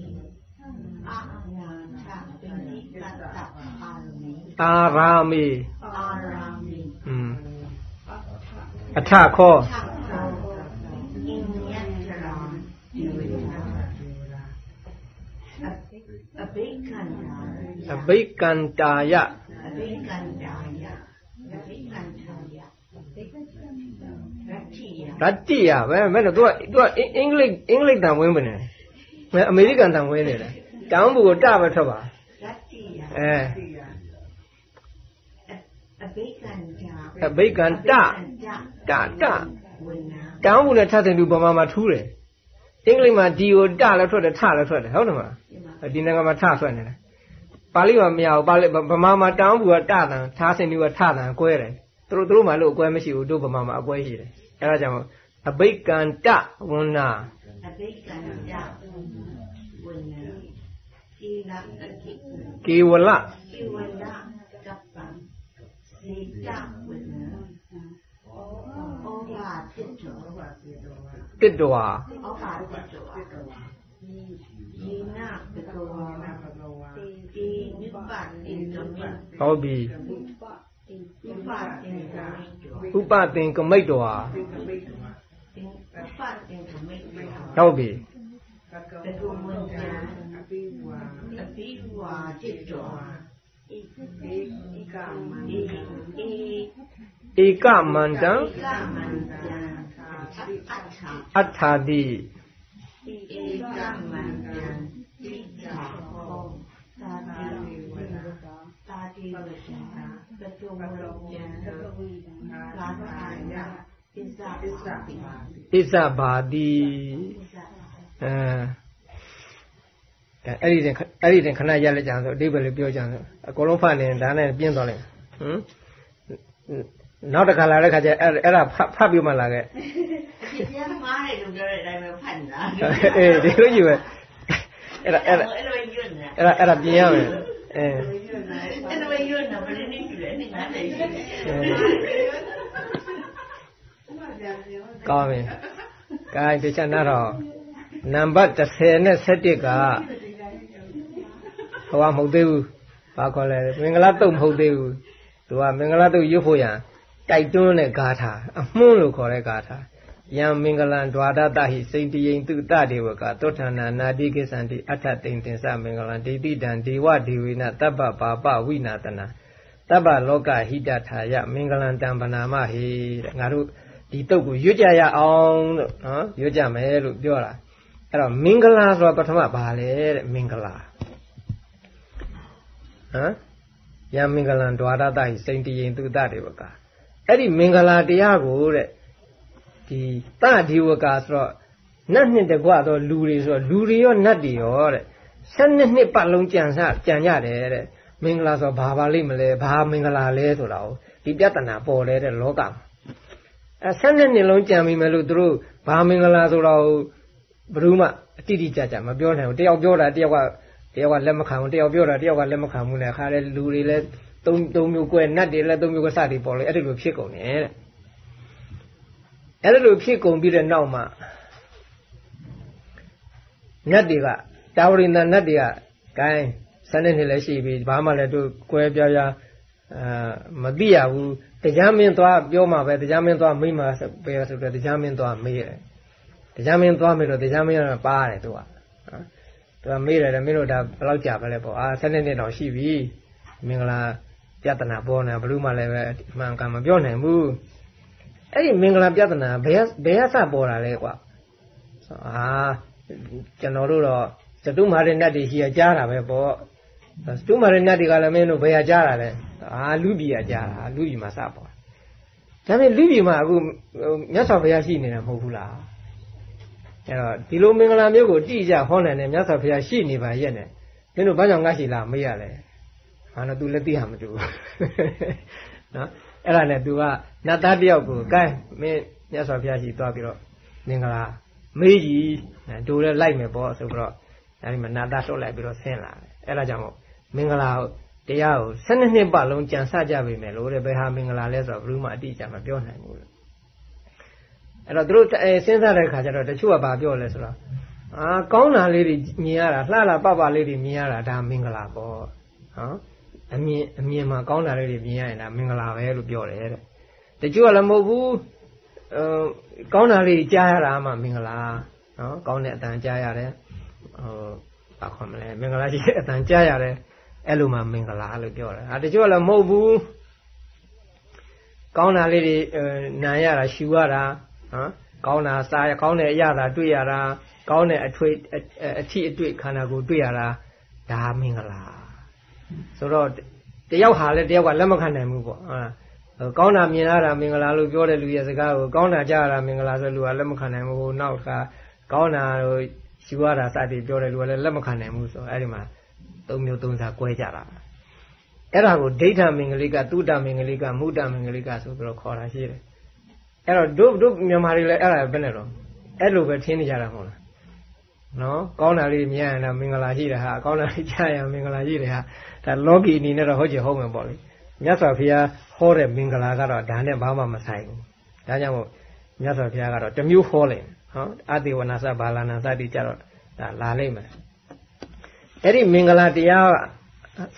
အာနာထပိနိကတ္တအာရမေ အာရာမေ အာရာမေ อืมအထခော သက္ကောဣညတရာဒီဝိနာအဘိက္ခန္တာ အဘိကန္တာယ အဘိက္ခန္တာယအဘိက္ခန္တာယရတ္တိယ ရတ္တိယပဲမဲ့တော့ तू က तू ကအင်္ဂလိပ်အင်္ဂလိပ်တန်ဝင်ပနေ မယ်အမေရိကန်တန်ဝင်နေတယ်တောင်းဘူးကိုတပဲထွက်ပါရတ္တိယအဲအဘိက္ခန္တာအဘိကန္တတတဝိနာတောင်းဘူးနဲ့ထပ်တယ်သူဗမာမှာထူးတယ်အင်္ဂလိပ်မှာဒီကိုတလည်းထွက်တယ်ထလည်းထွက်တယ်ဟုတ်တယ်မလားဒီနိုင်ငံမှာထဆွဲနေတယ်ပါဠိမှာမရဘူးပါဠိဗမာမှာတောင်းဘူးကတတန်ထားစင်သူကထတန်ကွဲတယ်သူတို့သူတို့မှလို့အကွဲမရှိဘူးတို့ဗမာမှာအကွဲရှိတယ်အဲဒါကြောင့်အဘိကန္တဝန္နာ အဘိက္ခန္တာဝိနာကိလအကိကေဝလကိဝလကပ္ပံစေတဝိနာဩဘာတိတောတစ်တော်ဩဘာတိတောယေနာဘဂဝါတိနိဗ္ဗာန်တိတမိဟုတ်ပြီဥပတိင်္ဂမိတောဥပသင်္ကမိတ်တော်ဥပတိင်္ဂမိတော ဟုတ်ပြီဘဂဝန္တံအဘိဝါအဘိဝါတိတောဣတိဣကမန္တိဣဧကမန္တံဧကမန္တံအတ္ထာအထာတိ ဧကမန္တံတိတာဟောသာတိဝေသာတိဝေတံပတုဝေတံသာသာယဣဇာပိသတိဣဇဘာတိဣဇာအဲအဲ့ဒီတင်အဲ့ဒီတင်ခဏရက်လက်ကြအောင်ဆိုအတိပ္ပယ်လေးပြောကြအောင်ဆိုအကုန်လုံးဖတ်နေရင်ဒါနဲ့ပြင်းသွားလိမ့်မယ်ဟမ်နောက်တစ်ခါလာတဲ့ခါကျအဲ့အဲ့ဒါဖတ်ဖတ်ပြီးမှလာခဲ့ဒီပြန်မားတယ်လို့ပြောတဲ့အတိုင်းပဲဖတ်နေတာအေးဒီလိုကြီးပဲအဲ့ဒါအဲ့ဒါအဲ့လိုညွတ်နေအဲ့ဒါအဲ့ဒါပြင်ရမယ်အဲအဲ့လိုညွတ်နေဘယ်နည်းကြည့်လဲနေငါတည်းရှိတယ် ကောင်းပြီ။ကိုင်းတခြားနားတော့နံပါတ်30နဲ့17ကဟိုကမဟုတ်သေးဘူး။ဘာခေါ်လဲမင်္ဂလာတုတ်မဟုတ်သေးဘူး။သူကမင်္ဂလာတုတ်ရွတ်ဖို့ရန်တိုက်တွန်းတဲ့ဂါထာအမှုန်းလို့ခေါ်တဲ့ဂါထာယံမင်္ဂလံဒွါဒတဟိစိန်တယိန်တုတဒေဝကသောဌာနာနာတိကိသန္တိအထတိန်တင်္စမင်္ဂလံဒိဋ္ဌိတံဒေဝဒေဝိနတပ္ပပါပဝိနာတနာတပ္ပလောကဟိတထာယမင်္ဂလံတံပနာမဟိတဲ့ငါတို့ ဒီတုတ်ကိုရွတ်ကြရအောင်လို့နော်ရွတ်ကြမယ်လို့ပြောတာအဲ့တော့မင်္ဂလာဆိုတာပထမဘာလဲတဲ့မင်္ဂလာဟမ်ယံမင်္ဂလံဒွါရတဟိစိန်တယိန်တုတဒေဝကအဲ့ဒီမင်္ဂလာတရားကိုတဲ့ဒီတဒေဝကဆိုတော့နတ်နှစ်တကွတော့လူတွေဆိုတော့လူတွေရောနတ်တွေရောတဲ့ဆက်နှစ်နှစ်ပတ်လုံးကြံစကြံကြတယ်တဲ့မင်္ဂလာဆိုတော့ဘာပါလိမ့်မလဲဘာမင်္ဂလာလဲဆိုတာကိုဒီပြဿနာပေါ်လဲတဲ့လောကမှာ အဲဆက်နှစ်နှစ်လုံးကြံပြီမဲ့လို့သူတို့ဘာမင်္ဂလာဆိုတော့ဘယ်သူမှအတိအကျကြမပြောနိုင်ဘူးတယောက်ပြောတာတယောက်ကတယောက်ကလက်မခံဘူးတယောက်ပြောတာတယောက်ကလက်မခံဘူးလေခါလေလူတွေလည်းသုံးသုံးမျိုးကွဲနတ်တွေလည်းသုံးမျိုးကွဲစသည်ပေါ်လေအဲ့ဒီလိုဖြစ်ကုန်တယ်တဲ့အဲ့ဒီလိုဖြစ်ကုန်ပြီးတဲ့နောက်မှာနတ်တွေကတာဝရိန္ဒနတ်တွေကဂိုင်းစနေနှစ်လည်းရှိပြီဘာမှလည်းတို့ကွဲပြားပြားအာမသိရဘူး တရားမင်းသွားပြောမှာပဲတရားမင်းသွားမိမှာပဲဆိုတော့တရားမင်းသွားမေးတယ်တရားမင်းသွားမေးတော့တရားမင်းကပါတယ်သူကနော်သူကမေးတယ်မင်းတို့ဒါဘယ်လောက်ကြာပဲလဲပေါ့အာစနေနှစ်တောင်ရှိပြီမင်္ဂလာပြဿနာပေါ်နေဘလို့မှလည်းပဲအမှန်ကန်မပြောနိုင်ဘူးအဲ့ဒီမင်္ဂလာပြဿနာဘယ်ဘယ်အစပေါ်တာလဲကွာအာကျွန်တော်တို့တော့စတုမာရနတ်တွေရှိရကြားတာပဲပေါ့စ တုမာရနတ်တွေကလည်းမင်းတို့ဘယ်ရကြားတာလဲအာလူပြည်ရကြားတာလူပြည်မှာစပေါ်ဒါပေမဲ့လူပြည်မှာအခုမြတ်စွာဘုရားရှိနေတာမဟုတ်ဘူးလားအဲ့တော့ဒီလိုမင်္ဂလာမျိုးကိုတိကျဟောနိုင်တယ်မြတ်စွာဘုရားရှိနေပါရဲ့နဲ့မင်းတို့ဘာကြောင့်ငါရှိလားမေးရလဲဟာတော့ तू လည်းသိဟာမတူဘူးနော်အဲ့ဒါနဲ့ तू ကနတ်သားတယောက်ကိုကဲမင်းမြတ်စွာဘုရားရှိသွားပြီးတော့မင်္ဂလာမေးကြီးတို့လည်းလိုက်မယ်ပေါ့ဆိုတော့အဲဒီမှာနာသားလွှတ်လိုက်ပြီးတော့ဆင်းလာတယ်အဲ့ဒါကြောင့်မို့ မင်္ဂလာတရားကို၁၂နှစ်ပတ်လုံးကြံစကြပြီမယ်လို့တဲ့ဘယ်ဟာမင်္ဂလာလဲဆိုတော့ဘယ်သူမှအတိအကျမပြောနိုင်ဘူးလို့အဲ့တော့သူတို့အဲစဉ်းစားတဲ့ခါကျတော့တချို့ကဘာပြောလဲဆိုတော့အာကောင်းတာလေးတွေမြင်ရတာလှလှပပလေးတွေမြင်ရတာဒါမင်္ဂလာပေါ့ဟောအမြင်အမြင်မှာကောင်းတာလေးတွေမြင်ရရင်ဒါမင်္ဂလာပဲလို့ပြောတယ်တဲ့တချို့ကလည်းမဟုတ်ဘူးအဲကောင်းတာလေးကြားရတာမှမင်္ဂလာနော်ကောင်းတဲ့အတန်ကြားရတယ်ဟိုဘာခေါ်မလဲမင်္ဂလာရှိတဲ့အတန်ကြားရတယ် အဲ့လိုမှမင်္ဂလာလို့ပြောတယ်ဟာတချို့ကလည်းမဟုတ်ဘူးကောင်းတာလေးတွေနာရတာရှူရတာဟမ်ကောင်းတာစားရကောင်းတဲ့အရာတာတွေ့ရတာကောင်းတဲ့အထွေအထီအတွေ့ခန္ဓာကိုယ်တွေ့ရတာဒါမင်္ဂလာဆိုတော့တယောက်ဟာလည်းတယောက်ကလက်မခံနိုင်ဘူးပေါ့ဟာကောင်းတာမြင်ရတာမင်္ဂလာလို့ပြောတဲ့လူရဲ့စကားကိုကောင်းတာကြားရတာမင်္ဂလာဆိုလူကလက်မခံနိုင်ဘူးနောက်ခါကောင်းတာယူရတာစသည်ပြောတဲ့လူကလည်းလက်မခံနိုင်ဘူးဆိုအဲ့ဒီမှာ သုံးမျိုးသုံးစားကွဲကြတာအဲ့ဒါကိုဒိဋ္ဌမင်္ဂလိကသုတမင်္ဂလိကမုဒ္ဒမင်္ဂလိကဆိုပြီးတော့ခေါ်တာရှိတယ်အဲ့တော့တို့တို့မြန်မာတွေလည်းအဲ့ဒါပဲနဲ့တော့အဲ့လိုပဲထင်နေကြတာမဟုတ်လားနော်ကောင်းတာလေးမြင်ရတာမင်္ဂလာရှိတယ်ဟာကောင်းတာလေးကြားရမင်္ဂလာရှိတယ်ဟာဒါလောကီအနေနဲ့တော့ဟုတ်ချင်ဟုတ်မယ်ပေါ့လေမြတ်စွာဘုရားဟောတဲ့မင်္ဂလာကတော့ဒါနဲ့ဘာမှမဆိုင်ဘူးဒါကြောင့်မို့မြတ်စွာဘုရားကတော့တမျိုးဟောလိုက်ဟောအတိဝနာသဘာလနာသတိကြတော့ဒါလာလိမ့်မယ် အဲ့ဒီမင်္ဂလာတရား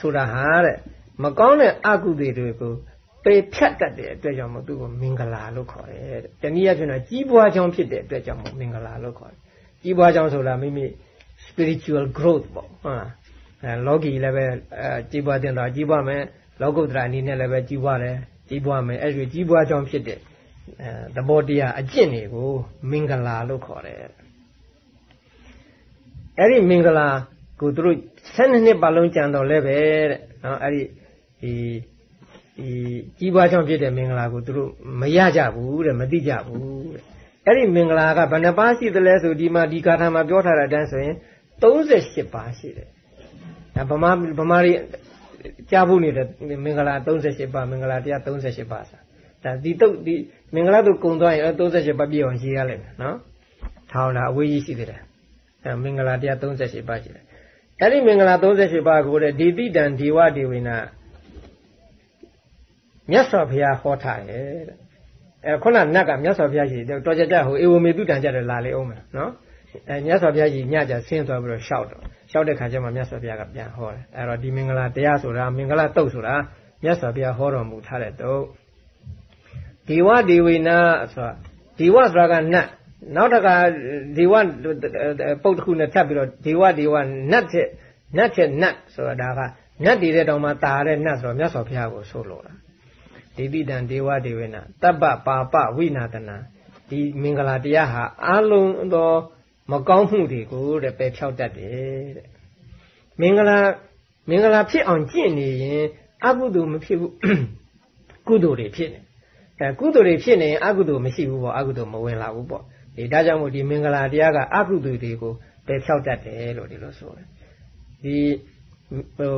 ဆိုတာဟာတဲ့မကောင်းတဲ့အကုသိုလ်တွေကိုပေဖြတ်တတ်တဲ့အတွက်ကြောင့်မို့သူ့ကိုမင်္ဂလာလို့ခေါ်တယ်တဲ့တနည်းအားဖြင့်တော့ကြီးပွားကြောင်းဖြစ်တဲ့အတွက်ကြောင့်မို့မင်္ဂလာလို့ခေါ်တယ်ကြီးပွားကြောင်းဆိုတာမိမိ spiritual growth ပေါ့ဟုတ်လားအဲလောကီလည်းပဲအဲကြီးပွားတဲ့တော့ကြီးပွားမယ်လောကုတ္တရာအနေနဲ့လည်းပဲကြီးပွားတယ်ကြီးပွားမယ်အဲ့ဒီကြီးပွားကြောင်းဖြစ်တဲ့အဲသဘောတရားအကျင့်တွေကိုမင်္ဂလာလို့ခေါ်တယ်အဲ့ဒီမင်္ဂလာ ကိုသူတို့12နှစ်ပတ်လုံးကြံတော်လဲပဲတဲ့နော်အဲ့ဒီဒီဒီကြီးပွားကြောင့်ဖြစ်တဲ့မင်္ဂလာကိုသူတို့မရကြဘူးတဲ့မသိကြဘူးတဲ့အဲ့ဒီမင်္ဂလာကဘယ်နှပါးရှိသလဲဆိုဒီမှာဒီကာထာမှာပြောထားတဲ့အတိုင်းဆိုရင်38ပါးရှိတယ်ဒါဗမာဗမာတွေကြားဖို့နေတဲ့မင်္ဂလာ38ပါးမင်္ဂလာတရား38ပါးစာဒါဒီတုတ်ဒီမင်္ဂလာတို့ကုံသွားရင်38ပါးပြည့်အောင်ရေးရလိမ့်မယ်နော်ထောင်းတာအဝေးကြီးရှိသေးတယ်အဲမင်္ဂလာတရား38ပါးရှိတယ် အဲ့ဒီမင်္ဂလာ38ပါးကိုတဲ့ဒီတိတံဒီဝဒီဝိနာမြတ်စွာဘုရားဟောထားတယ်တဲ့အဲခုနနတ်ကမြတ်စွာဘုရားကြီးတော်ကြကြဟိုအေဝမေတုတံကြတယ်လာလေအောင်မယ်နော်အဲမြတ်စွာဘုရားကြီးညကြဆင်းသွားပြီးတော့ရှောက်တော့ရှောက်တဲ့ခါကျမှမြတ်စွာဘုရားကပြန်ဟောတယ်အဲတော့ဒီမင်္ဂလာတရားဆိုတာမင်္ဂလာတုတ်ဆိုတာမြတ်စွာဘုရားဟောတော်မူထားတဲ့တုတ်ဒီဝဒီဝိနာဆိုတာဒီဝဆိုတာကနတ် နောက်တကဒီဝပုတ်တစ်ခုနဲ့ထပ်ပြီးတော့ဒီဝဒီဝနတ်တဲ့နတ်တဲ့နတ်ဆိုတာဒါကနတ်တည်တဲ့တောင်မှတာတဲ့နတ်ဆိုတော့မြတ်စွာဘုရားကိုဆိုလိုတာဒီတိတံဒေဝဒေဝနာတပ္ပပါပဝိနာတနာဒီမင်္ဂလာတရားဟာအလုံးသောမကောင်းမှုတွေကိုတဲ့ပယ်ဖြောက်တတ်တယ်တဲ့မင်္ဂလာမင်္ဂလာဖြစ်အောင်ကျင့်နေရင်အကုသိုလ်မဖြစ်ဘူးကုသိုလ်တွေဖြစ်နေအဲကုသိုလ်တွေဖြစ်နေရင်အကုသိုလ်မရှိဘူးပေါ့အကုသိုလ်မဝင်လာဘူးပေါ့ ဒီဒါကြောင့်မို့ဒီမင်္ဂလာတရားကအကုသိုလ်တွေကိုပယ်ဖြောက်တတ်တယ်လို့ဒီလိုဆိုတယ်ဒီဟို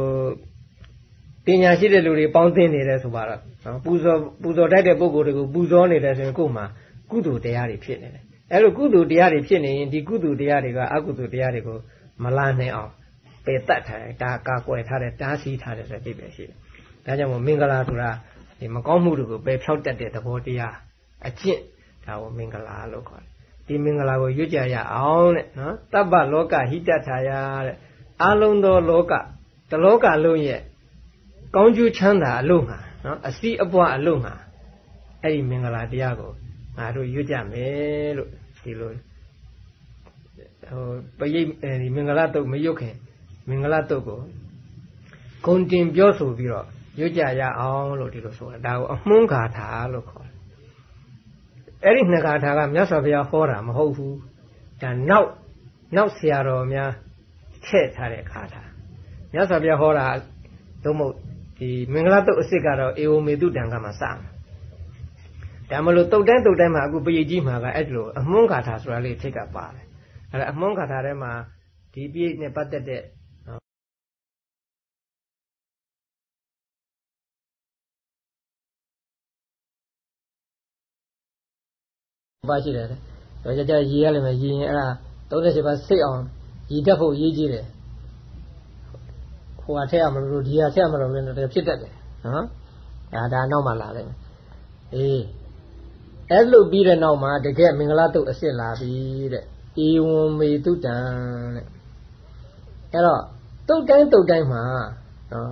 ပညာရှိတဲ့လူတွေပေါင်းသင်းနေတယ်ဆိုပါတော့နော်ပူဇော်ပူဇော်တတ်တဲ့ပုဂ္ဂိုလ်တွေကိုပူဇော်နေတယ်ဆိုရင်ကိုယ်မှာကုသိုလ်တရားတွေဖြစ်နေတယ်အဲလိုကုသိုလ်တရားတွေဖြစ်နေရင်ဒီကုသိုလ်တရားတွေကအကုသိုလ်တရားတွေကိုမလာနိုင်အောင်ပပေတတ်ထားတယ်ဒါကာကွယ်ထားတယ်တားဆီးထားတယ်ဆိုတဲ့အဓိပ္ပာယ်ရှိတယ်ဒါကြောင့်မို့မင်္ဂလာဆိုတာဒီမကောင်းမှုတွေကိုပယ်ဖြောက်တတ်တဲ့သဘောတရားအကျင့်ဒါကိုမင်္ဂလာလို့ခေါ်တယ် ဒီမင်္ဂလာကိုရွတ်ကြရအောင်တဲ့နော်တပ္ပလောကဟိတထာယတဲ့အလုံးသောလောကတလောကလုံးရဲ့ကောင်းကျိုးချမ်းသာအလို့မှာနော်အစီအပွားအလို့မှာအဲ့ဒီမင်္ဂလာတရားကိုငါတို့ရွတ်ကြမယ်လို့ဒီလိုဟိုပရိဒီမင်္ဂလာတုတ်မရွတ်ခင်မင်္ဂလာတုတ်ကိုဂုံတင်ပြောဆိုပြီးတော့ရွတ်ကြရအောင်လို့ဒီလိုဆိုတာဒါကိုအမှုန်းဂါထာလို့ခေါ်တယ် အဲ့ဒီနှစ်ဂါထာကမြတ်စွာဘုရားဟောတာမဟုတ်ဘူးဒါနောက်နောက်ဆရာတော်များထည့်ထားတဲ့ဂါထာမြတ်စွာဘုရားဟောတာသို့မဟုတ်ဒီမင်္ဂလာတုတ်အစ်စ်ကတော့အေဝမေတုတံကမှစမယ်ဒါမလို့တုတ်တိုင်းတုတ်တိုင်းမှာအခုပရိကြီးမှာကအဲ့လိုအမွန်းဂါထာဆိုတာလေးထိတ်ကပါတယ်အဲ့ဒါအမွန်းဂါထာထဲမှာဒီပြည့်နဲ့ပတ်သက်တဲ့ ပါရှိတယ်တော့ကြကြရေးရလိမ့်မယ်ရေးရင်အဲ့ဒါ38ပါစိတ်အောင်ရည်တတ်ဖို့ရေးကြည့်တယ်ဟိုဟာထည့်ရမလို့ဒီဟာထည့်ရမလို့လည်းတကယ်ဖြစ်တတ်တယ်နော်ဒါဒါနောက်မှလာလိမ့်မယ်အေးအဲ့လိုပြီးတဲ့နောက်မှာတကယ်မင်္ဂလာတုတ်အစ်စ်လာပြီတဲ့ဧဝံမေတုတံတဲ့အဲ့တော့တုတ်တိုင်းတုတ်တိုင်းမှာနော်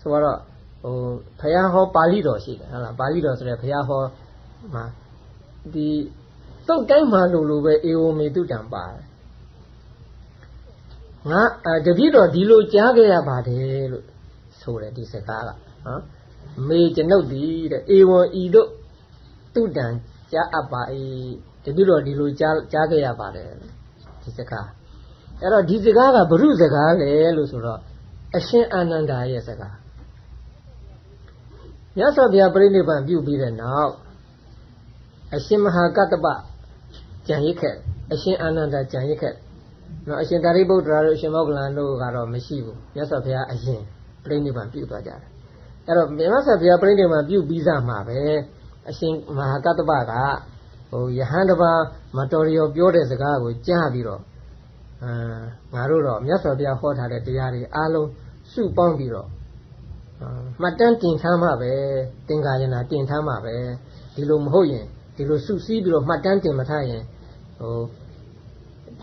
ဆိုတော့ဟိုဘုရားဟောပါဠိတော်ရှိတယ်ဟုတ်လားပါဠိတော်ဆိုတဲ့ဘုရားဟောမှာဒီ တုတ်တိုင်းမှာလို့လို့ပဲဧဝံမေတုတံပါတယ်ငါတပည့်တော်ဒီလိုကြားခဲ့ရပါတယ်လို့ဆိုတယ်ဒီစကားကနော်မေကျွန်ုပ်ဒီတဲ့ဧဝံဤတို့တုတံကြားအပ်ပါ၏တပည့်တော်ဒီလိုကြားကြားခဲ့ရပါတယ်ဒီစကားအဲ့တော့ဒီစကားကဘုရုစကားလေလို့ဆိုတော့အရှင်အာနန္ဒာရဲ့စကားမြတ်စွာဘုရားပြိဋိဘံပြုပြီးတဲ့နောက်အရှင်မဟာကတ္တပ ကြံရစ်ခဲ့အရှင်အာနန္ဒာကြံရစ်ခဲ့နော်အရှင်သာရိပုတ္တရာတို့အရှင်မောဂလန်တို့ကတော့မရှိဘူးမြတ်စွာဘုရားအရင်ပြိဋိဘံပြုသွားကြတယ်အဲ့တော့မြတ်စွာဘုရားပြိဋိဘံပြုပြီးသားမှာပဲအရှင်မဟာကတ္တပကဟိုယဟန်တပါမတော်ရရောပြောတဲ့စကားကိုကြားပြီးတော့အာငါတို့တော့မြတ်စွာဘုရားဟောထားတဲ့တရားတွေအားလုံးစုပေါင်းပြီးတော့မှတ်တမ်းတင်ထားမှပဲသင်္ကာယနာတင်ထားမှပဲဒီလိုမဟုတ်ရင်ဒီလိုစုစည်းပြီးတော့မှတ်တမ်းတင်မထားရင် ဟို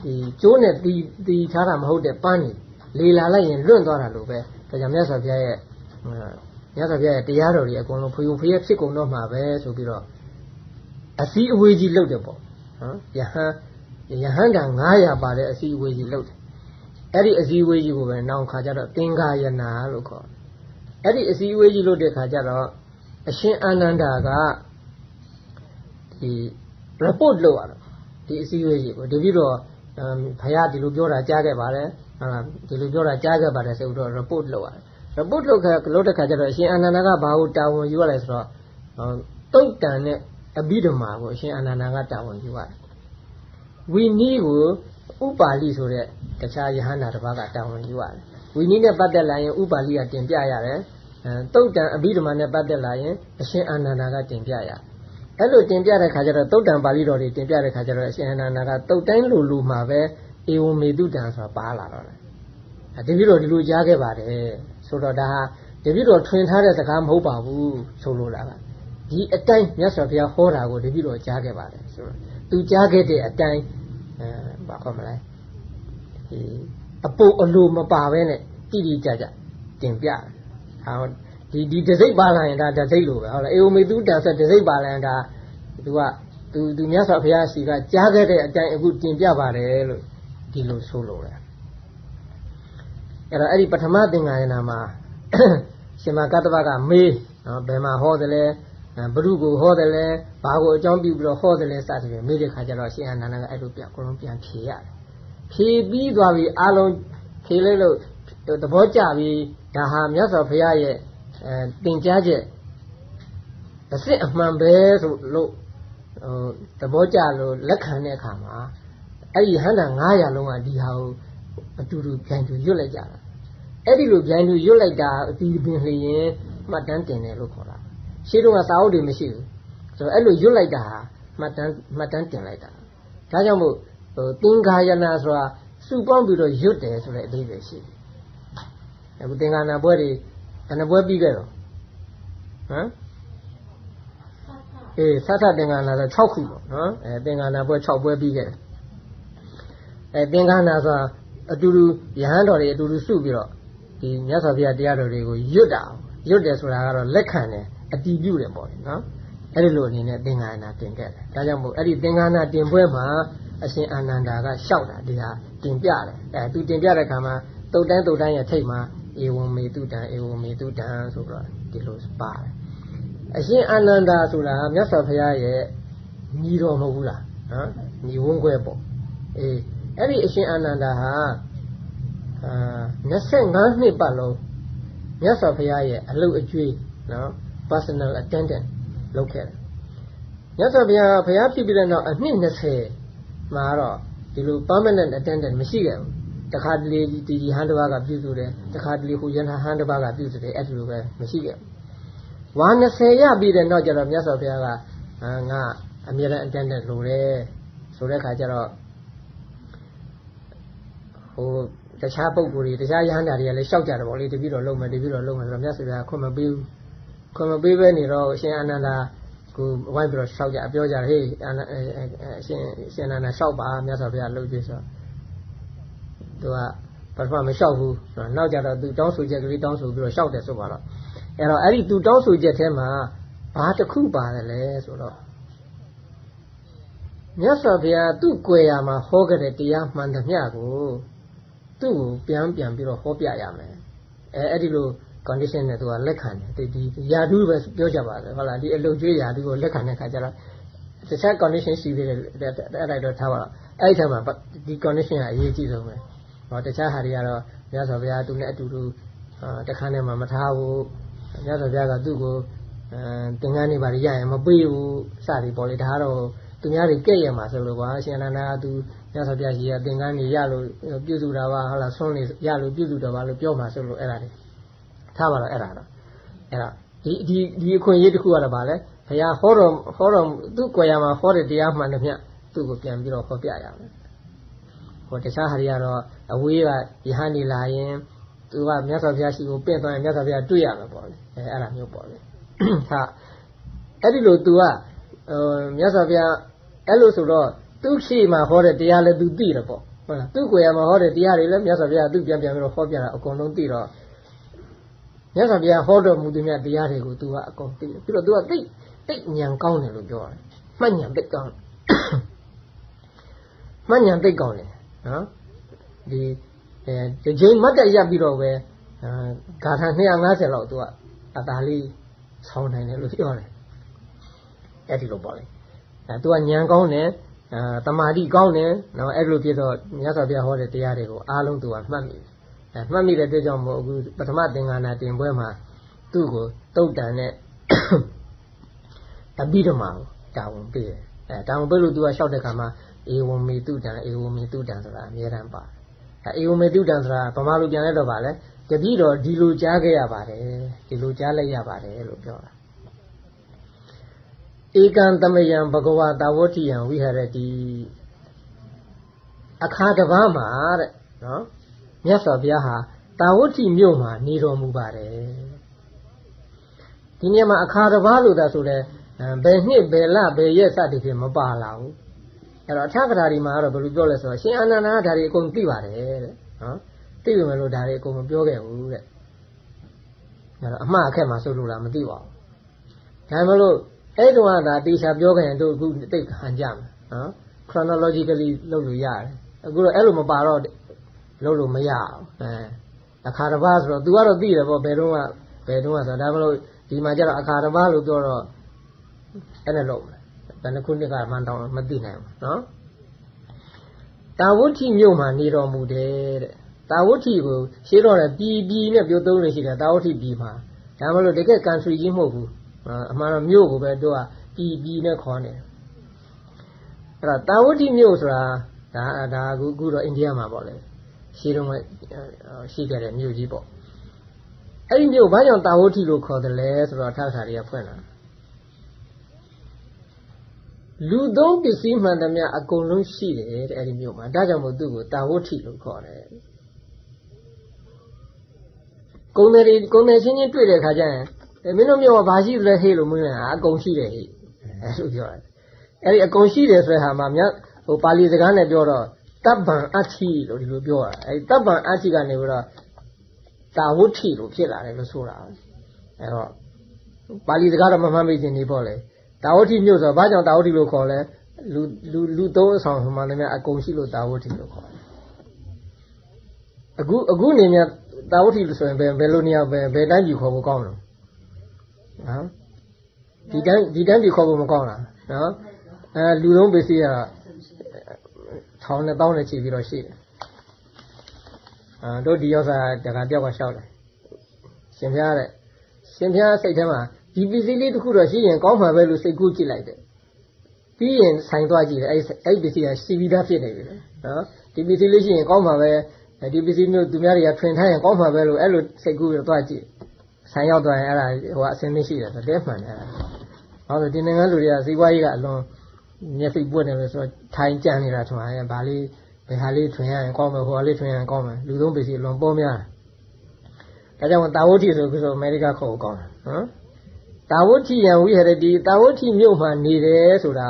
ဒီကျိုးနဲ့တီးတီးထားတာမဟုတ်တဲ့ပန်းနေလေလာလိုက်ရင်လွန့်သွားတာလို့ပဲဒါကြောင့်မြတ်စွာဘုရားရဲ့မြတ်စွာဘုရားရဲ့တရားတော်တွေအကုန်လုံးဖျူဖျက်ဖြစ်ကုန်တော့မှာပဲဆိုပြီးတော့အစည်းအဝေးကြီးလုပ်တယ်ပေါ့နော်ယဟန်ယဟန်တန်900ပါတဲ့အစည်းအဝေးကြီးလုပ်တယ်အဲ့ဒီအစည်းအဝေးကြီးကိုပဲနောက်ခါကျတော့သင်္ကာယနာလို့ခေါ်တယ်အဲ့ဒီအစည်းအဝေးကြီးလုပ်တဲ့ခါကျတော့အရှင်အာနန္ဒာကဒီ report လုပ်ရတော့ ဒီအစည်းအဝေးကြီးပေါ့တပည့်တော်ဘုရားဒီလိုပြောတာကြားခဲ့ပါတယ်ဟုတ်လားဒီလိုပြောတာကြားခဲ့ပါတယ်ဆိုတော့ report လုပ်ရတယ် report လုပ်ခဲ့လို့တဲ့ခါကျတော့အရှင်အာနန္ဒာကဘာကိုတာဝန်ယူရလဲဆိုတော့တုတ်တန်နဲ့အဘိဓမ္မာကိုအရှင်အာနန္ဒာကတာဝန်ယူရတယ်ဝီနီးကိုဥပါလိဆိုတဲ့တခြားယဟန္တာတစ်ပါးကတာဝန်ယူရတယ်ဝီနီးနဲ့ပတ်သက်လာရင်ဥပါလိကတင်ပြရတယ်တုတ်တန်အဘိဓမ္မာနဲ့ပတ်သက်လာရင်အရှင်အာနန္ဒာကတင်ပြရတယ် အဲ့လိုတင်ပြတဲ့ခါကျတော့တုတ်တန်ပါဠိတော်တွေတင်ပြတဲ့ခါကျတော့အရှင်အနန္ဒာကတုတ်တိုင်းလူလူမှာပဲဧဝမေတုတံဆိုတာပါလာတော့တယ်။တပည့်တော်ဒီလိုကြားခဲ့ပါတယ်ဆိုတော့ဒါဟာတပည့်တော်ထွင်ထားတဲ့စကားမဟုတ်ပါဘူးဆိုလိုတာကဒီအတိုင်းမြတ်စွာဘုရားဟောတာကိုတပည့်တော်ကြားခဲ့ပါတယ်ဆိုတော့သူကြားခဲ့တဲ့အတိုင်းအဲဘာခေါ်မလဲဒီအပုအလိုမပါဘဲနဲ့တိတိကျကျတင်ပြဟာ ဒီဒီဒစိတ်ပါလာရင်ဒါဒစိတ်လိုပဲဟုတ်လားအေဝမေတုတံဆက်ဒစိတ်ပါလာရင်ဒါသူကသူသူမြတ်စွာဘုရားရှိကကြားခဲ့တဲ့အတိုင်းအခုတင်ပြပါတယ်လို့ဒီလိုဆိုလိုတယ်အဲ့တော့အဲ့ဒီပထမသင်္ဃာယနာမှာရှင်မကတ္တဗကမေးနော်ဘယ်မှာဟောတယ်လဲဘုရုကိုဟောတယ်လဲဘာကိုအကြောင်းပြုပြီးတော့ဟောတယ်လဲစသဖြင့်မေးတဲ့ခါကျတော့ရှင်အနန္ဒကအဲ့လိုပြန်ကိုလုံးပြန်ဖြေရတယ်ဖြေပြီးသွားပြီအလုံးဖြေလိုက်လို့သဘောကျပြီဒါဟာမြတ်စွာဘုရားရဲ့ အဲတင်ကြားချက်အစစ်အမှန်ပဲဆိုလို့ဟိုသဘောကျလို့လက်ခံတဲ့အခါမှာအဲ့ဒီဟန္တာ900လုံးကဒီဟာကိုအတူတူပြန်တူရွတ်လိုက်ကြတာအဲ့ဒီလိုပြန်တူရွတ်လိုက်တာအတီးပင်လျင်မှတ်တမ်းတင်တယ်လို့ခေါ်တာရှင်းတော့ကစာအုပ်တွေမရှိဘူးဆိုတော့အဲ့လိုရွတ်လိုက်တာဟာမှတ်တမ်းမှတ်တမ်းတင်လိုက်တာဒါကြောင့်မို့ဟိုသင်္ဃာယနာဆိုတာစုပေါင်းပြီးတော့ရွတ်တယ်ဆိုတဲ့အဓိပ္ပာယ်ရှိတယ်အခုသင်္ကနာပွဲတွေ ဘယ်နှပွဲပြီးခဲ့တော့ဟမ်အေးသတ္ထသင်္ကနာဆို6ခုပေါ့နော်အဲသင်္ကနာပွဲ6ပွဲပြီးခဲ့တယ်အဲသင်္ကနာဆိုတာအတူတူယဟန်တော်တွေအတူတူစုပြီးတော့ဒီမြတ်စွာဘုရားတရားတော်တွေကိုရွတ်တာရွတ်တယ်ဆိုတာကတော့လက်ခံတယ်အတီးပြုတယ်ပေါ့နော်အဲ့ဒီလိုအနေနဲ့သင်္ကနာတင်ခဲ့တယ်ဒါကြောင့်မို့အဲ့ဒီသင်္ကနာတင်ပွဲမှာအရှင်အာနန္ဒာကလျှောက်တာဒီဟာတင်ပြတယ်အဲသူတင်ပြတဲ့အခါမှာတုတ်တန်းတုတ်တန်းရဲ့ထိတ်မှာ ဧဝံမေတုတံဧဝံမေတုတံဆိုတော့ဒီလိုပါတယ်အရှင်အာနန္ဒာဆိုတာမြတ်စွာဘုရားရဲ့ညီတော်မဟုတ်ဘူးလားနော်ညီဝန်းခွဲပေါ့အေးအဲ့ဒီအရှင်အာနန္ဒာဟာအာ25နှစ်ပတ်လုံးမြတ်စွာဘုရားရဲ့အလုတ်အကျွေးနော် personal attendant လုပ်ခဲ့တယ်မြတ်စွာဘုရားဘုရားဖြစ်ပြီးတဲ့နောက်အနှစ်20မှာတော့ဒီလို permanent attendant မရှိခဲ့ဘူး တခါတလေဒီဟန်တစ်ပါးကပြုစုတယ်တခါတလေဟိုယန္တာဟန်တစ်ပါးကပြုစုတယ်အဲ့ဒီလိုပဲမရှိခဲ့ဘူးဝါ20ရပြီးတဲ့နောက်ကျတော့မြတ်စွာဘုရားကငါအမြဲတမ်း attendant လိုတယ်ဆိုတဲ့ခါကျတော့ဟိုတခြားပုံကိုယ်တွေတခြားရဟန္တာတွေကလည်းရှောက်ကြတယ်ဗောလေတပိတော့လုံးမယ်တပိတော့လုံးမယ်ဆိုတော့မြတ်စွာဘုရားခွင့်မပေးဘူးခွင့်မပေးဘဲနေတော့အရှင်အာနန္ဒာကိုဝိုင်းပြီးတော့ရှောက်ကြပြောကြတယ်ဟေးအရှင်ရှင်အာနန္ဒာရှောက်ပါမြတ်စွာဘုရားလှုပ်ကြဆို သူကပထမမလျှောက်ဘူးနောက်ကြတော့သူတောင်းဆိုချက်ကလေးတောင်းဆိုပြီးတော့လျှောက်တယ်ဆိုပါတော့အဲ့တော့အဲ့ဒီသူတောင်းဆိုချက်ထဲမှာဘာတစ်ခုပါတယ်လဲဆိုတော့မြတ်စွာဘုရားသူ့ကွယ်ရာမှာဟောခဲ့တဲ့တရားမှန်သမျှကိုသူ့ကိုပြန်ပြန်ပြီးတော့ဟောပြရမယ်အဲအဲ့ဒီလို condition နဲ့သူကလက်ခံတယ်ဒီဒီယာဓုပဲပြောကြပါလေဟုတ်လားဒီအလုပ်ကျွေးယာဓုကိုလက်ခံတဲ့ခါကျတော့တခြား condition ရှိသေးတယ်အဲ့ဒါတော့ထားပါတော့အဲ့ဒီထက်မှာဒီ condition ကအရေးကြီးဆုံးပဲ ဟောတခြားဟာတွေကတော့မြတ်စွာဘုရားသူနဲ့အတူတူတခါနဲ့မှမထားဘူးမြတ်စွာဘုရားကသူ့ကိုအဲသင်္ကန်းတွေပါရရင်မပေးဘူးစသည်ပေါ်လေဒါကတော့သူများတွေကဲ့ရမှာဆိုလို့ပါရှင်အနန္ဒာကသူမြတ်စွာဘုရားကြီးကသင်္ကန်းတွေရလို့ပြုစုတာပါဟုတ်လားဆွန်းနေရလို့ပြုစုတော်ပါလို့ပြောမှာဆိုလို့အဲ့ဒါတွေထားပါတော့အဲ့ဒါတော့အဲ့ဒါဒီဒီဒီအခွင့်အရေးတစ်ခုကတော့ဗာလဲဘုရားဟောတော်ဟောတော်သူ့ကိုယ်ရမှာဟောတဲ့တရားမှန်တယ်မြတ်သူ့ကိုပြန်ပြီးတော့ဟောပြရမယ်ဟောတခြားဟာတွေကတော့ အဝေးကယဟန်နေလာရင်သူကမြတ်စွာဘုရားရှိကိုပြင့်သွားရင်မြတ်စွာဘုရားတွေ့ရမှာပေါ့လေအဲအဲ့ဒါမျိုးပေါ့လေဟာအဲ့ဒီလို तू ကဟိုမြတ်စွာဘုရားအဲ့လိုဆိုတော့သူ့ရှိမှဟောတဲ့တရားလည်း तू သိတယ်ပေါ့ဟုတ်လားသူ့ကိုယ်ရမှာဟောတဲ့တရားတွေလည်းမြတ်စွာဘုရားသူပြန်ပြန်ပြီးတော့ဟောပြတာအကုန်လုံးသိတော့မြတ်စွာဘုရားဟောတော်မူသည်မြတ်တရားတွေကို तू ကအကုန်သိတယ်ပြီးတော့ तू ကသိသိဉာဏ်ကောင်းတယ်လို့ပြောတယ်မှတ်ဉာဏ်သိကောင်းမှတ်ဉာဏ်သိကောင်းတယ်နော် ဒီအဲတချိန်မတ်တက်ရပ်ပြီးတော့ပဲဂါထာ250လောက်သူကအသာလေးဆောင်းနိုင်တယ်လို့ပြောတယ်အဲ့ဒီလိုပေါ့လေအဲသူကညံကောင်းတယ်အဲတမာတိကောင်းတယ်နော်အဲ့လိုဖြစ်တော့မြတ်စွာဘုရားဟောတဲ့တရားတွေကိုအားလုံးသူကမှတ်မိတယ်အဲမှတ်မိတဲ့အတွက်ကြောင့်မို့အခုပထမသင်္ကနာတင်ပွဲမှာသူ့ကိုတုတ်တန်နဲ့တပိဓမာကိုတာဝန်ပေးတယ်အဲတာဝန်ပေးလို့သူကလျှောက်တဲ့ခါမှာဧဝံမေတုတံဧဝံမေတုတံဆိုတာအများရန်ပါတယ် အဲဧဝမေတုတံဆိုတာဗမာလူပြန်လဲတော့ပါလဲတပည့်တော်ဒီလိုကြားခဲ့ရပါတယ်ဒီလိုကြားလိုက်ရပါတယ်လို့ပြောတာဧကံတမယံဘဂဝါတာဝတိယံဝိဟရတိအခါတစ်ပါးမှာတဲ့နော်မြတ်စွာဘုရားဟာတာဝတိမြို့မှာနေတော်မူပါတယ်ဒီနေရာမှာအခါတစ်ပါးလို့သာဆိုလဲဘယ်နှစ်ဘယ်လဘယ်ရက်စသည်ဖြင့်မပါလာဘူး အဲ့တော့အထက်ကထာဒီမှာကတော့ဘယ်လိုပြောလဲဆိုတော့ရှင်အာနန္ဒာကဒါတွေအကုန်သိပါတယ်တဲ့နော်သိပြီမယ်လို့ဒါတွေအကုန်မပြောခဲ့ဘူးတဲ့အဲ့တော့အမှားအခက်မှာဆိုလို့လားမသိပါဘူးဒါမှမဟုတ်အဲ့တုန်းကဒါတေချာပြောခဲ့ရင်တို့အခုတိတ်ခံကြမယ်နော် chronologically လုပ်လို့ရတယ်အခုတော့အဲ့လိုမပါတော့လုပ်လို့မရအောင်အဲအခါတစ်ပါးဆိုတော့ तू ကတော့သိတယ်ပေါ့ဘယ်တော့မှဘယ်တော့မှဆိုတော့ဒါမှမဟုတ်ဒီမှာကျတော့အခါတစ်ပါးလို့ပြောတော့အဲ့နဲ့လုပ် ဘယ်နှခုနှစ်ကမှန်းတော့မသိနိုင်ဘူးနော်တာဝဋ္ဌိမြို့မှာနေတော်မူတယ်တဲ့တာဝဋ္ဌိကိုရှင်းတော့တယ်ပြည်ပြည်နဲ့ပြောသုံးလို့ရှိတယ်တာဝဋ္ဌိပြည်မှာဒါမှမဟုတ်တကယ် country ကြီးမဟုတ်ဘူးအမှန်တော့မြို့ကိုပဲတို့ကပြည်ပြည်နဲ့ခေါ်နေတယ်အဲ့တော့တာဝဋ္ဌိမြို့ဆိုတာဒါဒါအခုအခုတော့အိန္ဒိယမှာပေါ့လေရှင်းတော့ရှိခဲ့တဲ့မြို့ကြီးပေါ့အဲ့ဒီမြို့ဘာကြောင့်တာဝဋ္ဌိလို့ခေါ်တယ်လဲဆိုတော့ထာထာတွေကဖွင့်လာ လူသုံးပစ္စည်းမှန်သမျှအကုန်လုံးရှိတယ်တဲ့အဲ့ဒီမြို့မှာဒါကြောင့်မို့သူ့ကိုတာဝဋ္ဌိလို့ခေါ်တယ်ကုံတယ်ကုံတယ်ချင်းချင်းတွေ့တဲ့ခါကျရင်မင်းတို့မြို့မှာဘာရှိလဲဟေးလို့မင်းကအကုန်ရှိတယ်ဟေးအဲလိုပြောတယ်အဲ့ဒီအကုန်ရှိတယ်ဆိုတဲ့ဟာမှာမြတ်ဟိုပါဠိစကားနဲ့ပြောတော့တပ်ဗံအဋ္ဌိလို့ဒီလိုပြောတာအဲ့ဒီတပ်ဗံအဋ္ဌိကနေပြီးတော့တာဝဋ္ဌိလို့ဖြစ်လာတယ်လို့ဆိုတာအဲ့တော့ပါဠိစကားတော့မမှန်မိခြင်းနေပေါ့လေ တာဝဋ္ဌိမြို့ဆိုတော့ဘာကြောင့်တာဝဋ္ဌိလို့ခေါ်လဲလူလူလူသုံးအဆောင်မှန်တယ်များအကုန်ရှိလို့တာဝဋ္ဌိလို့ခေါ်တယ်အခုအခုနေမြတာဝဋ္ဌိလို့ဆိုရင်ဘယ်ဘယ်လိုနေရာဘယ်ဘယ်တိုင်းပြည်ခေါ်ဖို့ကောင်းလဲနော်ဒီတိုင်းဒီတိုင်းပြည်ခေါ်ဖို့မကောင်းလားနော်အဲလူသုံးပစ္စည်းကထောင်နဲ့တောင်းနဲ့ချီပြီးတော့ရှိတယ်အာတို့ဒီရောက်စားတခါတယောက်ကရှောက်တယ်ရှင်ဖျားတဲ့ရှင်ဖျားစိတ်ထဲမှာ ဒီပစ္စည်းလေးတစ်ခုတော့ရှိရင်ကောင်းမှာပဲလို့စိတ်ကူးကြည့်လိုက်တယ်ပြီးရင်ဆိုင်သွားကြည့်တယ်အဲ့အဲ့ပစ္စည်းကစီပြီးသားဖြစ်နေပြီနော်ဒီပစ္စည်းလေးရှိရင်ကောင်းမှာပဲဒီပစ္စည်းမျိုးသူများတွေကထွင်ထားရင်ကောင်းမှာပဲလို့အဲ့လိုစိတ်ကူးပြီးသွားကြည့်ဆိုင်ရောက်သွားရင်အဲ့ဒါဟိုအစင်းမရှိတယ်ဆိုတော့တဲမှန်တယ်အဲ့ဒါဟောဆိုဒီနိုင်ငံလူတွေကစီးပွားရေးကအလွန်မျက်စိပွက်နေလို့ဆိုတော့ထိုင်ကြံနေတာထွင်ရင်ဗာလေးဘယ်ဟာလေးထွင်ရရင်ကောင်းမယ်ဟိုဟာလေးထွင်ရရင်ကောင်းမယ်လူသုံးပစ္စည်းအလွန်ပေါ်များတယ်ဒါကြောင့်တာဝတိဆိုပြီးဆိုအမေရိကခေါ်ကောင်းတယ်နော် တာဝတိယံဝိဟရတိတာဝတိမြို့မှာနေတယ်ဆိုတာ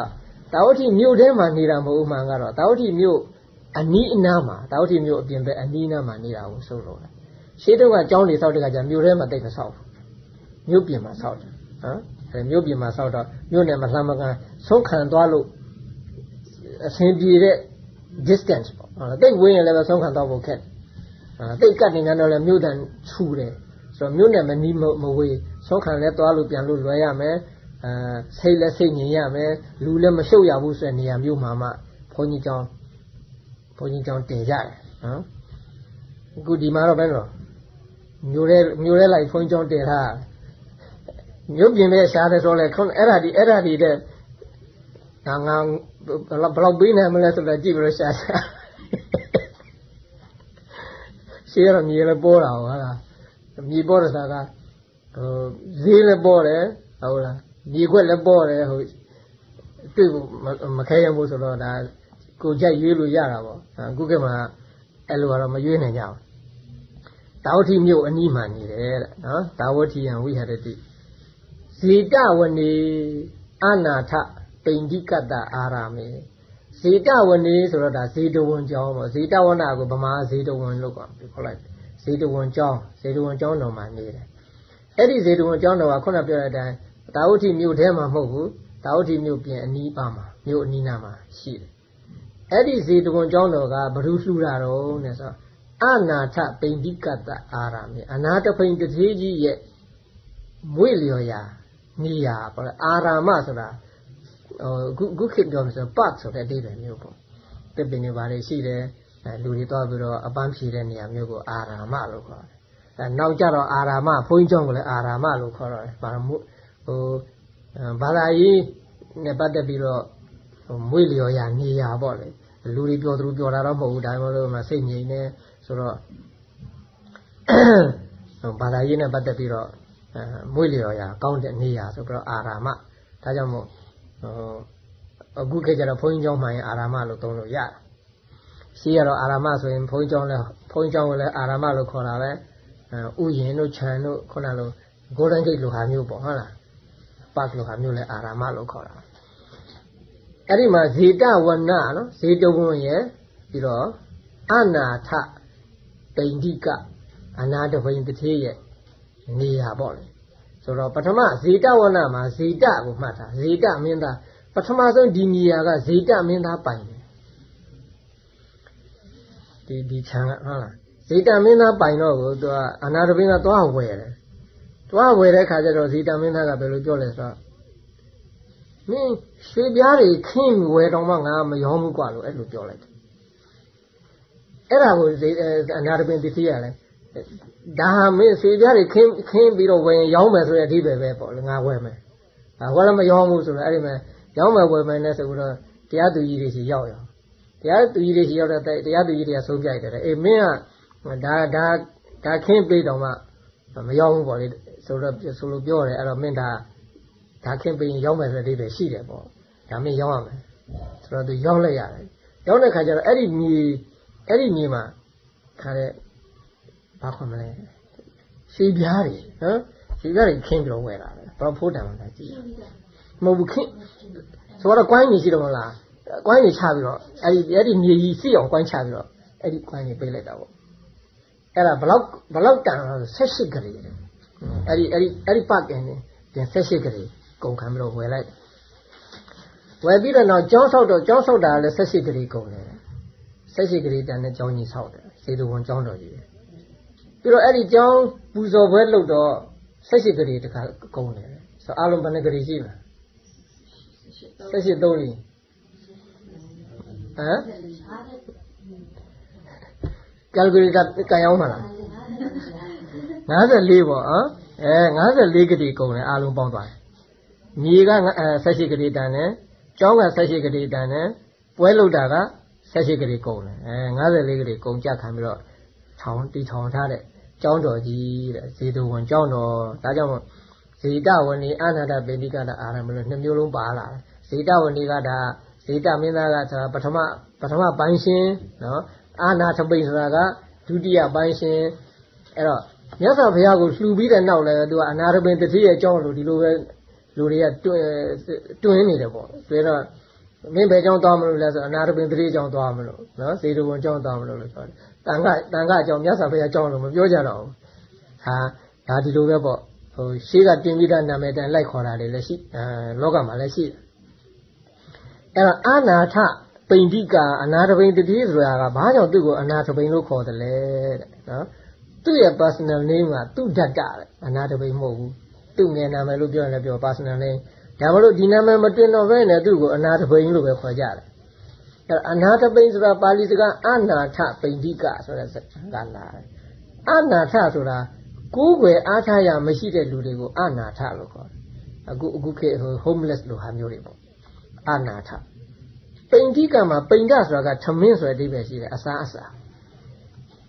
တာဝတိမြို့ထဲမှာနေတာမဟုတ်မှန်ကတော့တာဝတိမြို့အနီးအနားမှာတာဝတိမြို့အပြင်ဘက်အနီးအနားမှာနေတာကိုဆိုလို့တယ်ရှေးတုန်းကကျောင်းတွေဆောက်တဲ့ကကြမြို့ထဲမှာတိတ်မဆောက်ဘူးမြို့ပြင်မှာဆောက်တယ်နော်အဲမြို့ပြင်မှာဆောက်တော့မြို့နယ်မှာလှမ်းမကန်ဆုံးခံသွားလို့အဆင်ပြေတဲ့ distance ပေါ့ဟုတ်တိတ်ဝေးရင်လည်းပဲဆုံးခံတော့ဖို့ခက်တယ်တိတ်ကတ်နေကြတော့လည်းမြို့တန်ခြူတယ်ဆိုတော့မြို့နယ်မနီးမဝေး ဆုံးခံလဲသွားလို့ပြန်လို့လွယ်ရမယ်အဲစိတ်လည်းစိတ်ငြိမ်ရမယ်လူလည်းမရှုပ်ရဘူးဆိုတဲ့နေရာမျိုးမှာမှဘုန်းကြီးကျောင်းဘုန်းကြီးကျောင်းတင်ကြတယ်နော်အခုဒီမှာတော့ဘယ်လိုမျိုးရဲမျိုးရဲလိုက်ဘုန်းကြီးကျောင်းတင်ထားမြို့ပြင်မဲ့ရှားတယ်ဆိုလဲခွန်းအဲ့ဒါဒီအဲ့ဒါဒီတဲ့ငါငါဘယ်လောက်ပေးနိုင်မလဲဆိုတော့ကြည့်ပြီးတော့ရှာရှာရှင်းရမြေလည်းပေါ်တာဟုတ်လားမြေပေါ်တဲ့စားက ဟိုဈေးလည်းပေါ်တယ်ဟုတ်လားမြေခွက်လည်းပေါ်တယ်ဟိုတွေ့ဖို့မခဲရဘူးဆိုတော့ဒါကိုကြိုက်ရွေးလို့ရတာပေါ့အခုကမှအဲ့လိုကတော့မရွေးနိုင်ကြဘူးတာဝတိမြို့အနီးမှာနေတယ်တဲ့နော်တာဝတိယံဝိဟရတိဇေတဝနေအနာထပိန္တိကတ္တအာရမေဇေတဝနေဆိုတော့ဒါဇေတဝန်ကျောင်းပေါ့ဇေတဝနာကိုဗမာဇေတဝန်လို့ခေါ်လိုက်ဇေတဝန်ကျောင်းဇေတဝန်ကျောင်းတော်မှာနေတယ် အဲ့ဒီဇေတဝန်ကျောင်းတော်ကခုနပြောတဲ့အတိုင်းတာဝတိမြို့ထဲမှာမဟုတ်ဘူးတာဝတိမြို့ပြင်အနီးပါမှာမြို့အနီးနားမှာရှိတယ်အဲ့ဒီဇေတဝန်ကျောင်းတော်ကဘ ᱹ လှူတာတော့နဲ့ဆိုအနာထပိန္တိကတ္တအာရမေအနာတပိန်တသေးကြီးရဲ့မွေ့လျော်ရာနေရာပေါ့အာရမဆိုတာဟိုခုခေတ်ပြောမယ်ဆိုပတ်ဆိုတဲ့အဓိပ္ပာယ်မျိုးပေါ့တစ်ပင်တွေဘာတွေရှိတယ်လူတွေသွားပြီးတော့အပန်းဖြေတဲ့နေရာမျိုးကိုအာရမလို့ခေါ်တယ်အဲ နောက်ကြတော့အာရမဘုန်းကြီးကျောင်းကိုလည်းအာရမလို့ခေါ်တော့တယ်ဘာလို့ဟိုဘာသာရေးနဲ့ပတ်သက်ပြီးတော့မွေ့လျော်ရနေရပေါ့လေလူတွေပြောသူပြောတာတော့မဟုတ်ဘူးဒါမှမဟုတ်မှစိတ်ငြိမ်နေဆိုတော့ဘာသာရေးနဲ့ပတ်သက်ပြီးတော့မွေ့လျော်ရကောင်းတဲ့နေရဆိုပြီးတော့အာရမဒါကြောင့်မို့အခုခေတ်ကျတော့ဘုန်းကြီးကျောင်းမှရင်အာရမလို့သုံးလို့ရတယ်ရှိရတော့အာရမဆိုရင်ဘုန်းကြီးကျောင်းလဲဘုန်းကြီးကျောင်းကိုလည်းအာရမလို့ခေါ်တာပဲ ဥယျင်တို့ခြံတို့ခုနလို golden gate လိုဟာမျိုးပေါ့ဟုတ်လား park လိုဟာမျိုးလဲအာရမလို့ခေါ်တာအဲ့ဒီမှာဇေတဝနနော်ဇေတဝနရဲ့ပြီးတော့အနာထပိန္ဒိကအနာတပိန်တသေးရဲ့နေရာပေါ့လေဆိုတော့ပထမဇေတဝနမှာဇေတကိုမှတ်တာဇေတမင်းသားပထမဆုံးဒီနေရာကဇေတမင်းသားပိုင်တယ်ဒီဒီခြံကဟုတ်လား ဇေတမင်းသားပိုင်တော့ကိုသူကအနာတပိန်ကသွားဝယ်တယ်သွားဝယ်တဲ့ခါကျတော့ဇေတမင်းသားကဘယ်လိုပြောလဲဆိုတော့မင်းရွှေပြားတွေခင်းဝယ်တော့မှငါမရောဘူးกว่าလို့အဲ့လိုပြောလိုက်တယ်အဲ့ဒါကိုအနာတပင်တတိယလဲဒါဟာမင်းရွှေပြားတွေခင်းခင်းပြီးတော့ဝယ်ရင်ရောင်းမယ်ဆိုတဲ့အဓိပ္ပာယ်ပဲပေါ့လေငါဝယ်မယ်ဟာဝယ်လည်းမရောဘူးဆိုတော့အဲ့ဒီမှာရောင်းမယ်ဝယ်မယ်နဲ့ဆိုပြီးတော့တရားသူကြီးတွေစီရောက်ရောတရားသူကြီးတွေစီရောက်တဲ့တရားသူကြီးတွေကဆုံးပြလိုက်တယ်အေးမင်းက ဒါဒါဒါခင်းပြီးတော့မှမရောဘူးပေါ့လေဆိုတော့ဆိုလိုပြောတယ်အဲ့တော့မင်းဒါဒါခင်ပြီးရောက်မယ်ဆိုတဲ့အဓိပ္ပာယ်ရှိတယ်ပေါ့ဒါမင်းရောက်ရမယ်ဆိုတော့သူရောက်လိုက်ရတယ်ရောက်တဲ့ခါကျတော့အဲ့ဒီမြေအဲ့ဒီမြေမှာခါတဲ့ဘာခွန်မလဲရှည်ပြားတွေနော်ရှည်ပြားတွေခင်းပြီးတော့ဝယ်တာပဲဘာဖိုးတံမှန်းကြည့်မဟုတ်ဘူးခင်းဆိုတော့ကွိုင်းကြီးရှိတော့မလားကွိုင်းကြီးချပြီးတော့အဲ့ဒီအဲ့ဒီမြေကြီးစီအောင်ကွိုင်းချပြီးတော့အဲ့ဒီကွိုင်းကြီးပေးလိုက်တာပေါ့ အဲ့ဒါဘလောက်ဘလောက်တန်လဲဆို18ဂရေအဲ့ဒီအဲ့ဒီအဲ့ဒီပတ်ကင်းနေပြန်18ဂရေကုန်ခံပြီးတော့ဝယ်လိုက်ဝယ်ပြီးတော့နောက်ကျောင်းဆောက်တော့ကျောင်းဆောက်တာလည်း18ဂရေကုန်တယ်18ဂရေတန်တဲ့ကျောင်းကြီးဆောက်တယ်စေတုဝန်ကျောင်းတော်ကြီးပြီးတော့အဲ့ဒီကျောင်းပူဇော်ပွဲလုပ်တော့18ဂရေတခါကုန်တယ်ဆိုအလုံးဘယ်နှဂရေရှိလဲ18 3လီဟမ် ကယ်ကူလေတာကန်အောင်မလား54ပေါ့ဟမ်အဲ54ကတိကုန်တယ်အားလုံးပေါင်းသွားတယ်မြေက18ကတိတန်တယ်ကျောင်းက18ကတိတန်တယ်ပွဲလုတာက18ကတိကုန်တယ်အဲ54ကတိကုန်ကြခံပြီးတော့ထောင်တီထောင်ထားတဲ့ကျောင်းတော်ကြီးတဲ့ဇေတဝန်ကျောင်းတော်ဒါကြောင့်ဇေတဝဏီအနာတပေတိကတာအာရမလို့နှစ်မျိုးလုံးပါလာတယ်ဇေတဝဏီကဒါဇေတမင်းသားကဆိုတာပထမပထမပိုင်းရှင်နော် အာနာထပိဆိုတာကဒုတိယပိုင်းရှင်အဲ့တော့မြတ်စွာဘုရားကိုလှူပြီးတဲ့နောက်လည်းသူကအနာရပင်တတိရဲ့အကြောင်းလို့ဒီလိုပဲလူတွေကတွင်းတွင်းနေတယ်ပေါ့ဆိုတော့မင်းဘယ်ကြောင်းသွားမလို့လဲဆိုအနာရပင်တတိအကြောင်းသွားမလို့နော်စေတဝန်အကြောင်းသွားမလို့လို့ဆိုတယ်တန်ခတန်ခအကြောင်းမြတ်စွာဘုရားအကြောင်းလို့မပြောကြတော့ဘူးဟာဒါဒီလိုပဲပေါ့ဟိုရှေးကတင်ပြီးတဲ့နာမည်တန်လိုက်ခေါ်တာတွေလည်းရှိအဲလောကမှာလည်းရှိတယ်အဲ့တော့အာနာထ ပိန္တိကအနာတပိန်တတိဆိုတာကဘာကြောင့်သူ့ကိုအနာတပိန်လို့ခေါ်တယ်လဲတဲ့နော်သူ့ရဲ့ personal name ကသူ့ဓာတ်တာတဲ့အနာတပိန်မဟုတ်ဘူးသူ့ငယ်နာမည်လို့ပြောရင်လည်းပြော personal name ဒါမလို့ဒီနာမည်မတွင်တော့ဘဲနဲ့သူ့ကိုအနာတပိန်လို့ပဲခေါ်ကြတယ်အဲ့အနာတပိန်ဆိုတာပါဠိစကားအနာထပိန္တိကဆိုတဲ့စကားလာတယ်အနာထဆိုတာကိုးကွယ်အားထားရမရှိတဲ့လူတွေကိုအနာထလို့ခေါ်တယ်အခုအခုခေတ် homeless လို့ဟာမျိုးတွေပေါ့အနာထ ပိန်တိကမှာပိန်ကဆိုတာကထမင်းဆိုတဲ့အဓိပ္ပာယ်ရှိတယ်အစားအစာ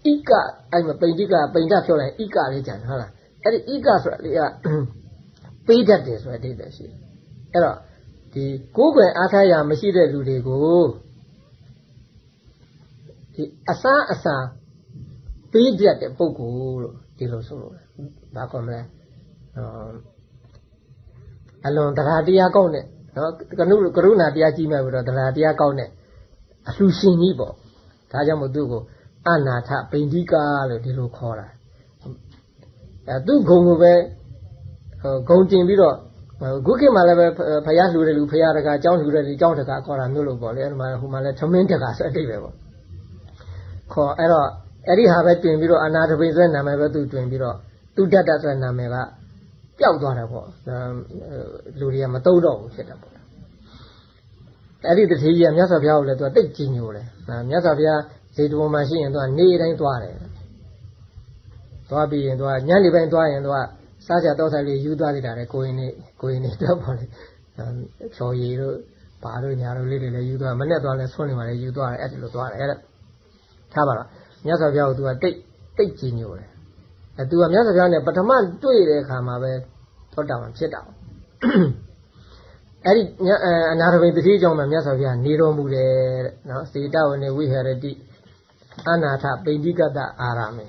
ဣကအဲ့မှာပိန်တိကပိန်ကပြောလိုက်ဣကလေးကြံဟုတ်လားအဲ့ဒီဣကဆိုတာလေးကပေးတတ်တယ်ဆိုတဲ့အဓိပ္ပာယ်ရှိတယ်အဲ့တော့ဒီကိုးကွယ်အားထားရမရှိတဲ့လူတွေကိုဒီအစားအစာပေးတတ်တဲ့ပုဂ္ဂိုလ်လို့ဒီလိုဆိုလို့ဘာကောမလဲအလွန်တရားတရားကောင်းတဲ့ နော်ကနုကရုဏာတရားကြီးမဲ့ပြီးတော့တရားတရားကောင်းတဲ့အလှရှင်ကြီးပေါ့ဒါကြောင့်မို့သူ့ကိုအနာထပိန္ဒိကာလို့ဒီလိုခေါ်တာအဲသူ့ဂုံကိုပဲဟိုဂုံတင်ပြီးတော့ခုခေတ်မှာလည်းပဲဖယားလှူတယ်လူဖယားတကာအကြောင်းလှူတယ်လူအကြောင်းတကာခေါ်တာမျိုးလို့ပေါ့လေအဲ့ဒီမှာဟိုမှာလည်းသမင်းတကာဆိုအတိတ်ပဲပေါ့ခေါ်အဲ့တော့အဲ့ဒီဟာပဲတွင်ပြီးတော့အနာတပိန်ဆိုတဲ့နာမည်ပဲသူတွင်ပြီးတော့သူတတ်တတ်ဆိုတဲ့နာမည်က ပျောက်သွားတယ်ပေါ့လူတွေကမတုံ့တော့ဘူးဖြစ်တယ်ပေါ့အဲ့ဒီတတိယမြတ်စွာဘုရားကိုလည်းသူကတိတ်ကြည်ညိုတယ်မြတ်စွာဘုရားဇေတဝန်မှာရှိရင်သူကနေတိုင်းသွားတယ်သွားပြီးရင်သူကညနေပိုင်းသွားရင်သူကစားကြတော့တယ်လေးယူသွားလိုက်တာလေကိုရင်နေကိုရင်နေတော့ပါလေဖြော်ရည်တို့ဘာတို့ညာတို့လေးတွေလည်းယူသွားမနဲ့သွားလဲဆွနေပါလေယူသွားတယ်အဲ့ဒီလိုသွားတယ်အဲ့ဒါထားပါတော့မြတ်စွာဘုရားကိုသူကတိတ်တိတ်ကြည်ညိုတယ် အဲသူကမြတ်စွာဘုရားနဲ့ပထမတွေ့တဲ့အခါမှာပဲသောတာပန်ဖြစ်တာအဲ့ဒီအနာရဘိတတိကြောင့်မှမြတ်စွာဘုရားနေတော်မူတယ်တဲ့နော်စေတဝနေဝိဟရတိအနာထပိဋိကတအာရမေ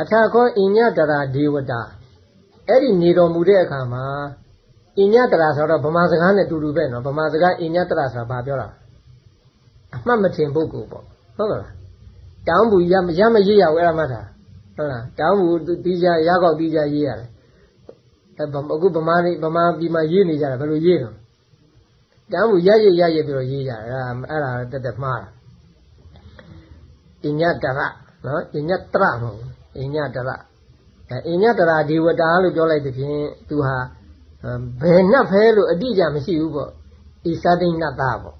အထာခောအညတရာဒေဝတာအဲ့ဒီနေတော်မူတဲ့အခါမှာအညတရာဆိုတော့ဗမာစကားနဲ့တူတူပဲနော်ဗမာစကားအညတရာဆိုတာဘာပြောတာအမှတ်မထင်ပုဂ္ဂိုလ်ပေါ့ဟုတ်ကလားတောင်းဘူးရမရမရေးရဘူးအဲ့ဒါမှတ်တာ ဟုတ်လားတောင်းဘူးတီးကြရကောက်တီးကြရေးရတယ်အဲအခုဗမာနေဗမာပြည်မှာရေးနေကြတာဘယ်လိုရေးတော့တောင်းဘူးရရရရပြီးတော့ရေးကြတယ်အဲ့ဒါအဲ့ဒါတက်တက်မှားတာအညတရနော်အညတရမဟုတ်အညတရအဲအညတရဒီဝတာလို့ပြောလိုက်တဲ့ဖြင့်သူဟာဘယ်နှက်ဖဲလို့အတိအကျမရှိဘူးပေါ့ဣသတိနတ္တပေါ့ဟော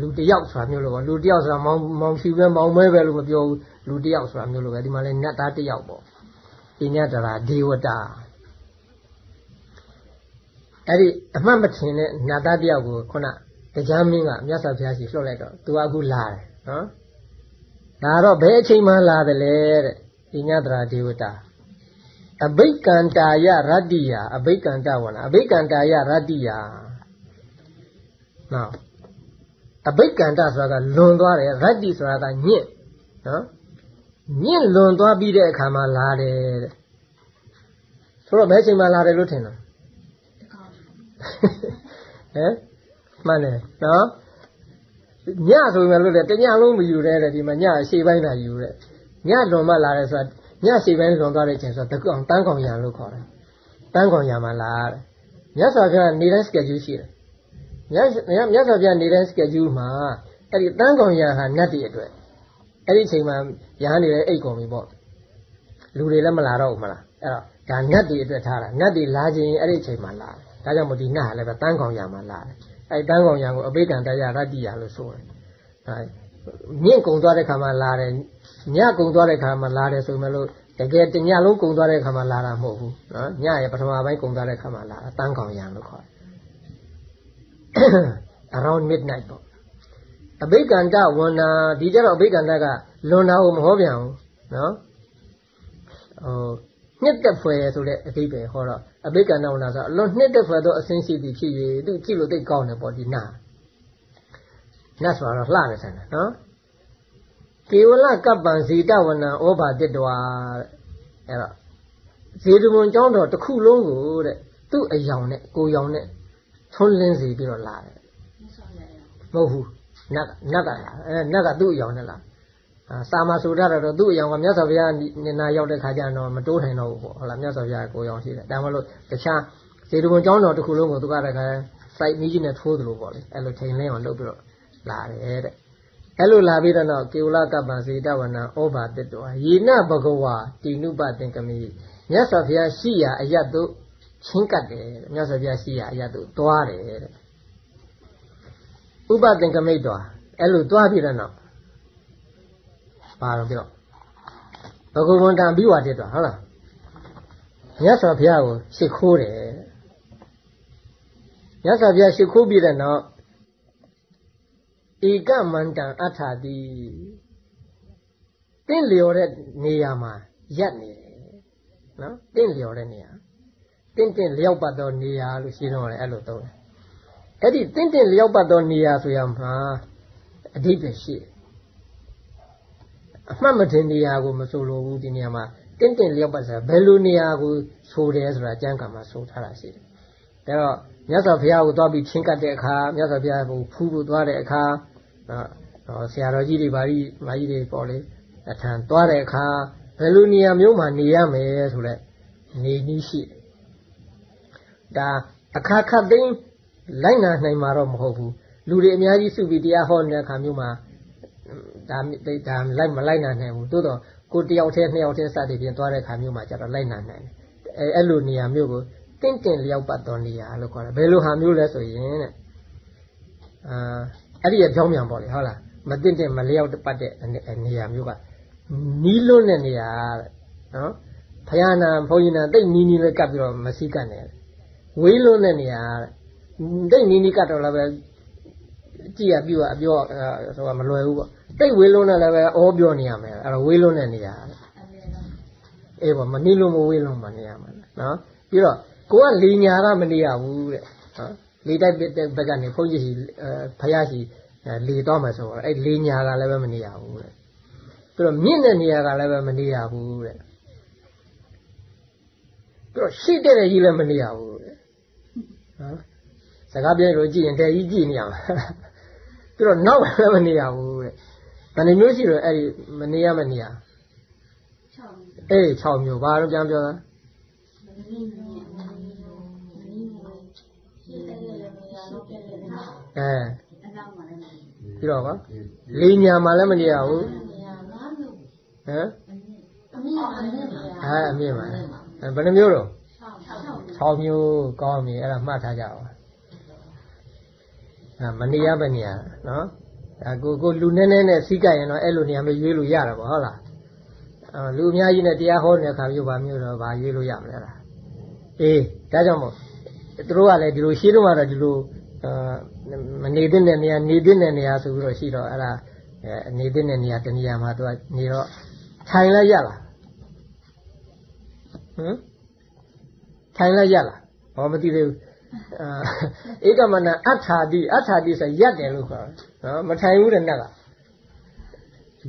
လူတယောက်ဆိုတာမျိုးလို့ပေါ့လူတယောက်ဆိုတာမောင်မောင်ဖြူပဲမောင်မဲပဲလို့မပြောဘူး လူတယောက်ဆိုတာမျိုးလို့ပဲဒီမှာလဲနတ်သားတယောက်ပေါ့ပညာတရာဒေဝတာအဲ့ဒီအမှတ်မထင်တဲ့နတ်သားတယောက်ကိုခုနတရားမင်းကမြတ်စွာဘုရားရှိလွှတ်လိုက်တော့သူကအခုလာတယ်နော်ဒါတော့ဘယ်အချိန်မှလာတယ်လဲတဲ့ပညာတရာဒေဝတာအဘိက္ကန္တာယရတ္တိယအဘိက္ကန္တဝနာအဘိက္ကန္တာယရတ္တိယနော်အဘိက္ကန္တဆိုတာကလွန်သွားတယ်ရတ္တိဆိုတာကညင့်နော် မြင့်လွန်သွားပြီးတဲ့အခါမှာလာတယ်တဲ့ဆိုတော့ဘယ်ချိန်မှလာတယ်လို့ထင်လဲဟမ်မှန်တယ်နော်ညဆိုရင်လို့တဲ့တညလုံးမယူတဲ့တဲ့ဒီမှာညအရှိပိုင်းသာယူတဲ့ညလွန်မှလာတယ်ဆိုတာညရှိပိုင်းလွန်သွားတဲ့အချိန်ဆိုတော့တကောင်တန်းကောင်ရံလို့ခေါ်တယ်တန်းကောင်ရံမှလာတယ်မြတ်စွာဘုရားနေတဲ့ schedule ရှိတယ်မြတ်မြတ်စွာဘုရားနေတဲ့ schedule မှာအဲ့ဒီတန်းကောင်ရံဟာနတ်တွေအတွက် အဲ့ဒီအချိန်မှာရဟန်းတွေလည်းအိတ်ကုန်ပြီပေါ့လူတွေလည်းမလာတော့ဘူးမလားအဲ့တော့ဒါနတ်တွေအတွက်ထားတာနတ်တွေလာခြင်းအဲ့ဒီအချိန်မှာလာတယ်ဒါကြောင့်မို့ဒီနတ်ဟာလည်းပဲတန်းကောင်ရံမှာလာတယ်အဲ့တန်းကောင်ရံကိုအဘိဓမ္မာတရားရတ္တိယလို့ဆိုတယ်အဲမြင့်ကုံသွားတဲ့ခါမှာလာတယ်ညကုံသွားတဲ့ခါမှာလာတယ်ဆိုမှလို့တကယ်တညလုံးကုံသွားတဲ့ခါမှာလာတာမဟုတ်ဘူးနော်ညရဲ့ပထမပိုင်းကုံသွားတဲ့ခါမှာလာတာတန်းကောင်ရံလို့ခေါ်တယ် around midnight ပေါ့ အဘိက္ခန္တဝန္နာဒီကြတော့အဘိက္ခန္တကလွန်တာကိုမဟောပြန်ဘူးနော်ဟိုနှစ်သက်ဖွယ်ဆိုတဲ့အဓိပ္ပာယ်ဟောတော့အဘိက္ခန္တဝန္နာဆိုအလွန်နှစ်သက်ဖွယ်သောအစင်းရှိသည်ဖြစ်၍သူကြည့်လို့သိကောင်းတယ်ပေါ့ဒီနာနတ်ဆိုတော့လှနေတယ်နော်ကေဝလကပ္ပံဇေတဝနံဩဘာတိတဝါတဲ့အဲ့တော့ဇေတဝန်ကျောင်းတော်တစ်ခုလုံးကိုတဲ့သူ့အယောင်နဲ့ကိုယောင်နဲ့ထွန်းလင်းစီပြီးတော့လာတယ်မဟုတ်ဘူး နတ်နတ်ကလာအဲနတ်ကသူ့အယောင်နဲ့လာအာစာမဆိုရတော့သူ့အယောင်ကမြတ်စွာဘုရားနေနာရောက်တဲ့ခါကျတော့မတိုးနိုင်တော့ဘူးပေါ့ဟုတ်လားမြတ်စွာဘုရားကိုယောင်ရှိတယ်ဒါမှမဟုတ်တခြားဇေတဝန်ကျောင်းတော်တစ်ခုလုံးကိုသူကတည်းကစိုက်မီးကြီးနဲ့ထိုးသလိုပေါ့လေအဲ့လိုချိန်လင်းအောင်လုပ်ပြီးတော့လာတယ်တဲ့အဲ့လိုလာပြီးတော့ကေဝလကပ္ပံစေတဝနံဩဘာတတောယေနဘဂဝါတိနုပသင်္ကမိမြတ်စွာဘုရားရှိရာအယတ်တို့ချင်းကပ်တယ်မြတ်စွာဘုရားရှိရာအယတ်တို့သွားတယ်တဲ့ ဥပသင်္ကမိတ်တော်အဲ့လိုသွားပြီးတော့ပါတော့ပြောဘဂဝန္တံပြီးွားတက်တော်ဟုတ်လားမြတ်စွာဘုရားကိုရှ िख ိုးတယ်မြတ်စွာဘုရားရှ िख ိုးပြီးတဲ့နောက်ဧကမန္တံအထာတိတင့်လျော်တဲ့နေရာမှာရက်နေတယ်နော်တင့်လျော်တဲ့နေရာတင့်တင့်လျောက်ပတ်သောနေရာလို့ရှင်းတော့တယ်အဲ့လိုသုံးတယ် အဲ့ဒီတင့်တင့်လျောက်ပတ်သောနေရာဆိုရမှာအဓိပ္ပာယ်ရှိအမှတ်မတင်နေရာကိုမဆိုလိုဘူးဒီနေရာမှာတင့်တင့်လျောက်ပတ်ဆိုတာဘယ်လိုနေရာကိုဆိုတယ်ဆိုတာကျမ်းဂန်မှာဆိုထားတာရှိတယ်ဒါတော့မြတ်စွာဘုရားကိုသွားပြီးချင်းကပ်တဲ့အခါမြတ်စွာဘုရားကိုဖူးဖို့သွားတဲ့အခါနော်ဆရာတော်ကြီးတွေဘာကြီးမာကြီးတွေပေါ့လေအထံသွားတဲ့အခါဘယ်လိုနေရာမျိုးမှာနေရမယ်ဆိုတော့နေနည်းရှိဒါအခါခတ်သိမ်း လိုက်နာနိုင်မှာတော့မဟုတ်ဘူးလူတွေအများကြီးစုပြီးတရားဟောနေတဲ့အခါမျိုးမှာဒါဒါလိုက်မလိုက်နာနိုင်ဘူးသို့တော့ကိုတယောက်တည်းနှစ်ယောက်တည်းစသည်ဖြင့်သွားတဲ့အခါမျိုးမှာကျတော့လိုက်နာနိုင်တယ်အဲအဲ့လိုနေရာမျိုးကိုတင့်တင့်လျောက်ပတ်တော်နေရာလို့ခေါ်တယ်ဘယ်လိုဟာမျိုးလဲဆိုရင်တဲ့အာအဲ့ဒီအကြောင်းပြန်ပေါ့လေဟုတ်လားမတင့်တင့်မလျောက်ပတ်တဲ့နေရာမျိုးကနီးလွန်းတဲ့နေရာတဲ့နော်ဖယားနာဘုန်းကြီးနာတိတ်နီးနီးလေးကပ်ပြီးတော့မစည်းကပ်နေဝေးလွန်းတဲ့နေရာတဲ့ တိတ်နီးနီးကပ်တော့လည်းပဲကြည့်ရပြအပြောဆိုတာမလွယ်ဘူးပေါ့တိတ်ဝေးလွန်းတဲ့လည်းပဲအောပြောနေရမယ်အဲ့တော့ဝေးလွန်းတဲ့နေရာအေးပေါ့မနီးလွန်းမဝေးလွန်းမနေရမှာနော်ပြီးတော့ကိုကလီညာကမနေရဘူးတဲ့နော်လေတိုက်ဘက်ကနေဘုန်းကြီးရှိဖယားရှိလေတော့မယ်ဆိုတော့အဲ့လေညာကလည်းပဲမနေရဘူးတဲ့သူတို့မြင့်တဲ့နေရာကလည်းပဲမနေရဘူးတဲ့သူတို့ရှိတဲ့ကြီးလည်းမနေရဘူးတဲ့နော် စကားပြောလို့ကြည့်ရင်တဲ့ကြီးကြည့်နေရမှာသူတို့နောက်လည်းမနေရဘူးတဲ့ဘယ်နှမျိုးရှိတော့အဲ့ဒီမနေရမနေရ6အေး6မျိုးဘာလို့ပြန်ပြောတာအဲပြီးတော့ပါလေးညာမှာလည်းမနေရဘူးဟမ်အဲအမြင့်ပါဘယ်နှမျိုးတော့6မျိုးကောင်းပြီအဲ့ဒါမှတ်ထားကြအောင်အဲ မနေရပဲနေရနော်အဲကိုကိုလူနည်းနည်းနဲ့စီးကြရင်တော့အဲ့လိုနေရာမျိုးရွေးလို့ရတာပေါ့ဟုတ်လားအဲလူအများကြီးနဲ့တရားဟောနေတဲ့ခါမျိုးပါမျိုးတော့ဗာရွေးလို့ရမလဲလားအေးဒါကြောင့်မို့သူတို့ကလည်းဒီလိုရှင်းတော့ကတော့ဒီလိုအာမနေတဲ့နေရာနေတဲ့နေရာဆိုပြီးတော့ရှိတော့အဲ့ဒါအဲနေတဲ့နေရာတနေရာမှာသူကနေတော့ထိုင်လိုက်ရလားဟမ်ထိုင်လိုက်ရလားဘာမသိသေးဘူးအာ ဧကမနာအထာတိအထာတိဆိုရက်တယ်လို့ခေါ်တယ်နော်မထိုင်ဘူးတဲ့နက်က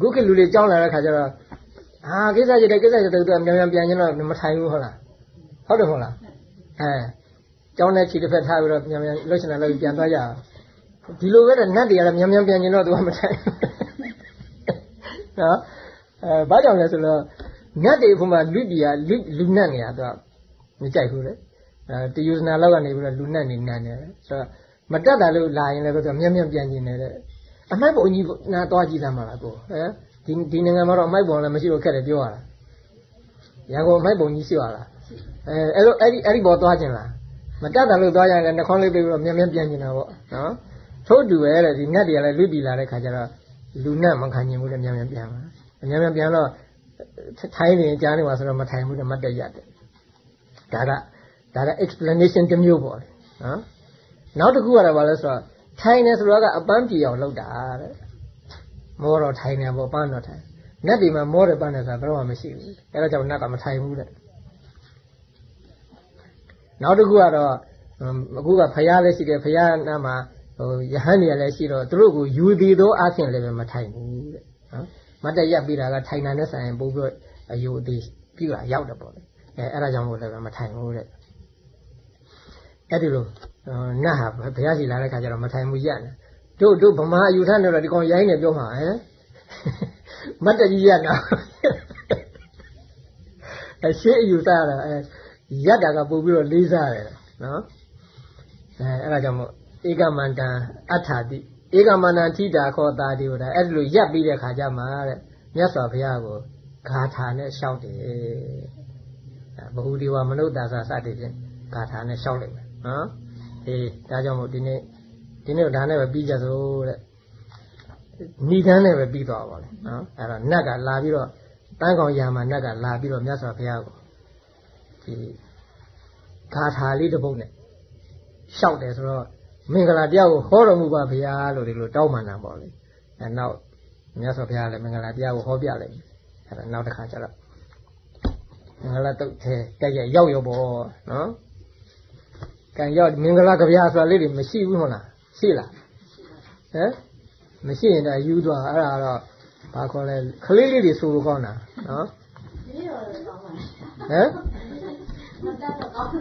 ခုကလူတွေကြောင်းလာတဲ့ခါကျတော့အာကိစ္စကြီးတဲ့ကိစ္စကြီးတဲ့သူကမြန်မြန်ပြန်ကျင်တော့မထိုင်ဘူးဟုတ်လားဟုတ်တယ်မဟုတ်လားအဲကျောင်းနဲ့ခြေတစ်ဖက်ထားပြီးတော့မြန်မြန်လှုပ်ရှင်လာလို့ပြန်သွားကြအောင်ဒီလိုပဲတဲ့နတ်တွေကလည်းမြန်မြန်ပြန်ကျင်တော့သူကမထိုင်ဘူးနော်အဲဘာကြောင့်လဲဆိုတော့နတ်တွေဘုမှာလူပြည်ကလူလူနတ်နေရတော့မကြိုက်ဘူးလေအဲ တယူဇနာလောက်ကနေပြီးတော့လူနတ်နေနတ်နေတယ်ဆိုတော့မတက်တာလို့လာရင်လည်းသူကမြန်မြန်ပြန်ကျင်နေတဲ့အမိုက်ပုံကြီးနာသွားကြည့်သမ်းပါလားကိုဟဲ့ဒီဒီနိုင်ငံမှာတော့အမိုက်ပုံလည်းမရှိလို့ခက်တယ်ပြောရတာရန်ကုန်အမိုက်ပုံကြီးရှိရလားအဲအဲ့လိုအဲ့ဒီအဲ့ဒီဘောသွားခြင်းလားမတက်တာလို့သွားကြရင်လည်းနှခေါင်းလေးပြေးပြီးတော့မြန်မြန်ပြန်ကျင်တာပေါ့နော်ထို့တူပဲတဲ့ဒီနတ်တွေကလည်းလွတ်ပြည်လာတဲ့ခါကျတော့လူနတ်မခံကျင်ဘူးတဲ့မြန်မြန်ပြန်ပါမြန်မြန်ပြန်တော့ထိုင်းနေကြားနေမှာဆိုတော့မထိုင်ဘူးတဲ့မတ်တက်ရတယ်ဒါက ဒါက explanation တစ်မျိုးပေါ့နော်နောက်တစ်ခုကတော့ဘာလဲဆိုတော့ထိုင်နေဆိုတော့ကအပန်းပြေအောင်လုပ်တာတဲ့မောတော့ထိုင်နေပေါ့ပန်းတော့ထိုင်နတ်ဒီမှာမောတယ်ပန်းတယ်ဆိုတာဘယ်တော့မှမရှိဘူးအဲဒါကြောင့်နတ်ကမထိုင်ဘူးတဲ့နောက်တစ်ခုကတော့အခုကဖယားလည်းရှိတယ်ဖယားနာမှာဟိုယဟန်နေလည်းရှိတော့သူတို့ကိုယူသည်သောအဆင့်လည်းပဲမထိုင်ဘူးတဲ့နော်မတ်တရက်ပြီးတာကထိုင်တာနဲ့ဆိုင်ပို့ပြီးအယူအသေးပြီးတာရောက်တယ်ပေါ့လေအဲအဲ့ဒါကြောင့်မို့လည်းမထိုင်ဘူးတဲ့ အဲ့ဒီလိုနတ်ဟာဘုရားရှိလာတဲ့ခါကျတော့မထိုင်ဘူးရက်နေတို့တို့ဗမာအယူထမ်းတော့ဒီကောင်ရိုင်းနေပြောမှာဟဲ့မတ်တကြီးရက်နာအရှိအယူသားတာအဲရက်တာကပို့ပြီးတော့လေးစားတယ်နော်အဲအဲ့ဒါကြောင့်မို့ဧကမန္တံအထာတိဧကမန္တံထိတာခောတာဒီဟိုဒါအဲ့ဒီလိုရက်ပြီးတဲ့ခါကျမှတဲ့မြတ်စွာဘုရားကိုဂါထာနဲ့ရှောက်တယ်ဘဟုဒီဝမနုဿာသစသည်ဖြင့်ဂါထာနဲ့ရှောက်လိုက်မယ် နော်အေးဒါကြောင့်မို့ဒီနေ့ဒီနေ့ဒါနဲ့ပဲပြီးကြစို့တဲ့ဏိဒန်းနဲ့ပဲပြီးသွားပါလေနော်အဲ့တော့နတ်ကလာပြီးတော့တန်းကောင်ရာမှာနတ်ကလာပြီးတော့မြတ်စွာဘုရားကိုဒီဂါထာလေးတစ်ပုဒ်နဲ့ရှောက်တယ်ဆိုတော့မင်္ဂလာတရားကိုဟောတော်မူပါဗျာလို့ဒီလိုတောင်းပန်တာပေါ့လေအဲနောက်မြတ်စွာဘုရားလည်းမင်္ဂလာတရားကိုဟောပြလိုက်အဲဒါနောက်တစ်ခါကျတော့မင်္ဂလာတုတ်ထဲတက်ရရောက်ရောပေါ့နော် ကံရောက်မင်္ဂလာကြဗျာဆိုတာလေးတွေမရှိဘူးဟုတ်လားရှိလားဟမ်မရှိရင်တော့ယူသွားအဲ့ဒါတော့ဘာခေါ်လဲခလေးလေးတွေဆိုလို့ကောင်းတာနော်ဟမ်မတတ်တော့ကောင်း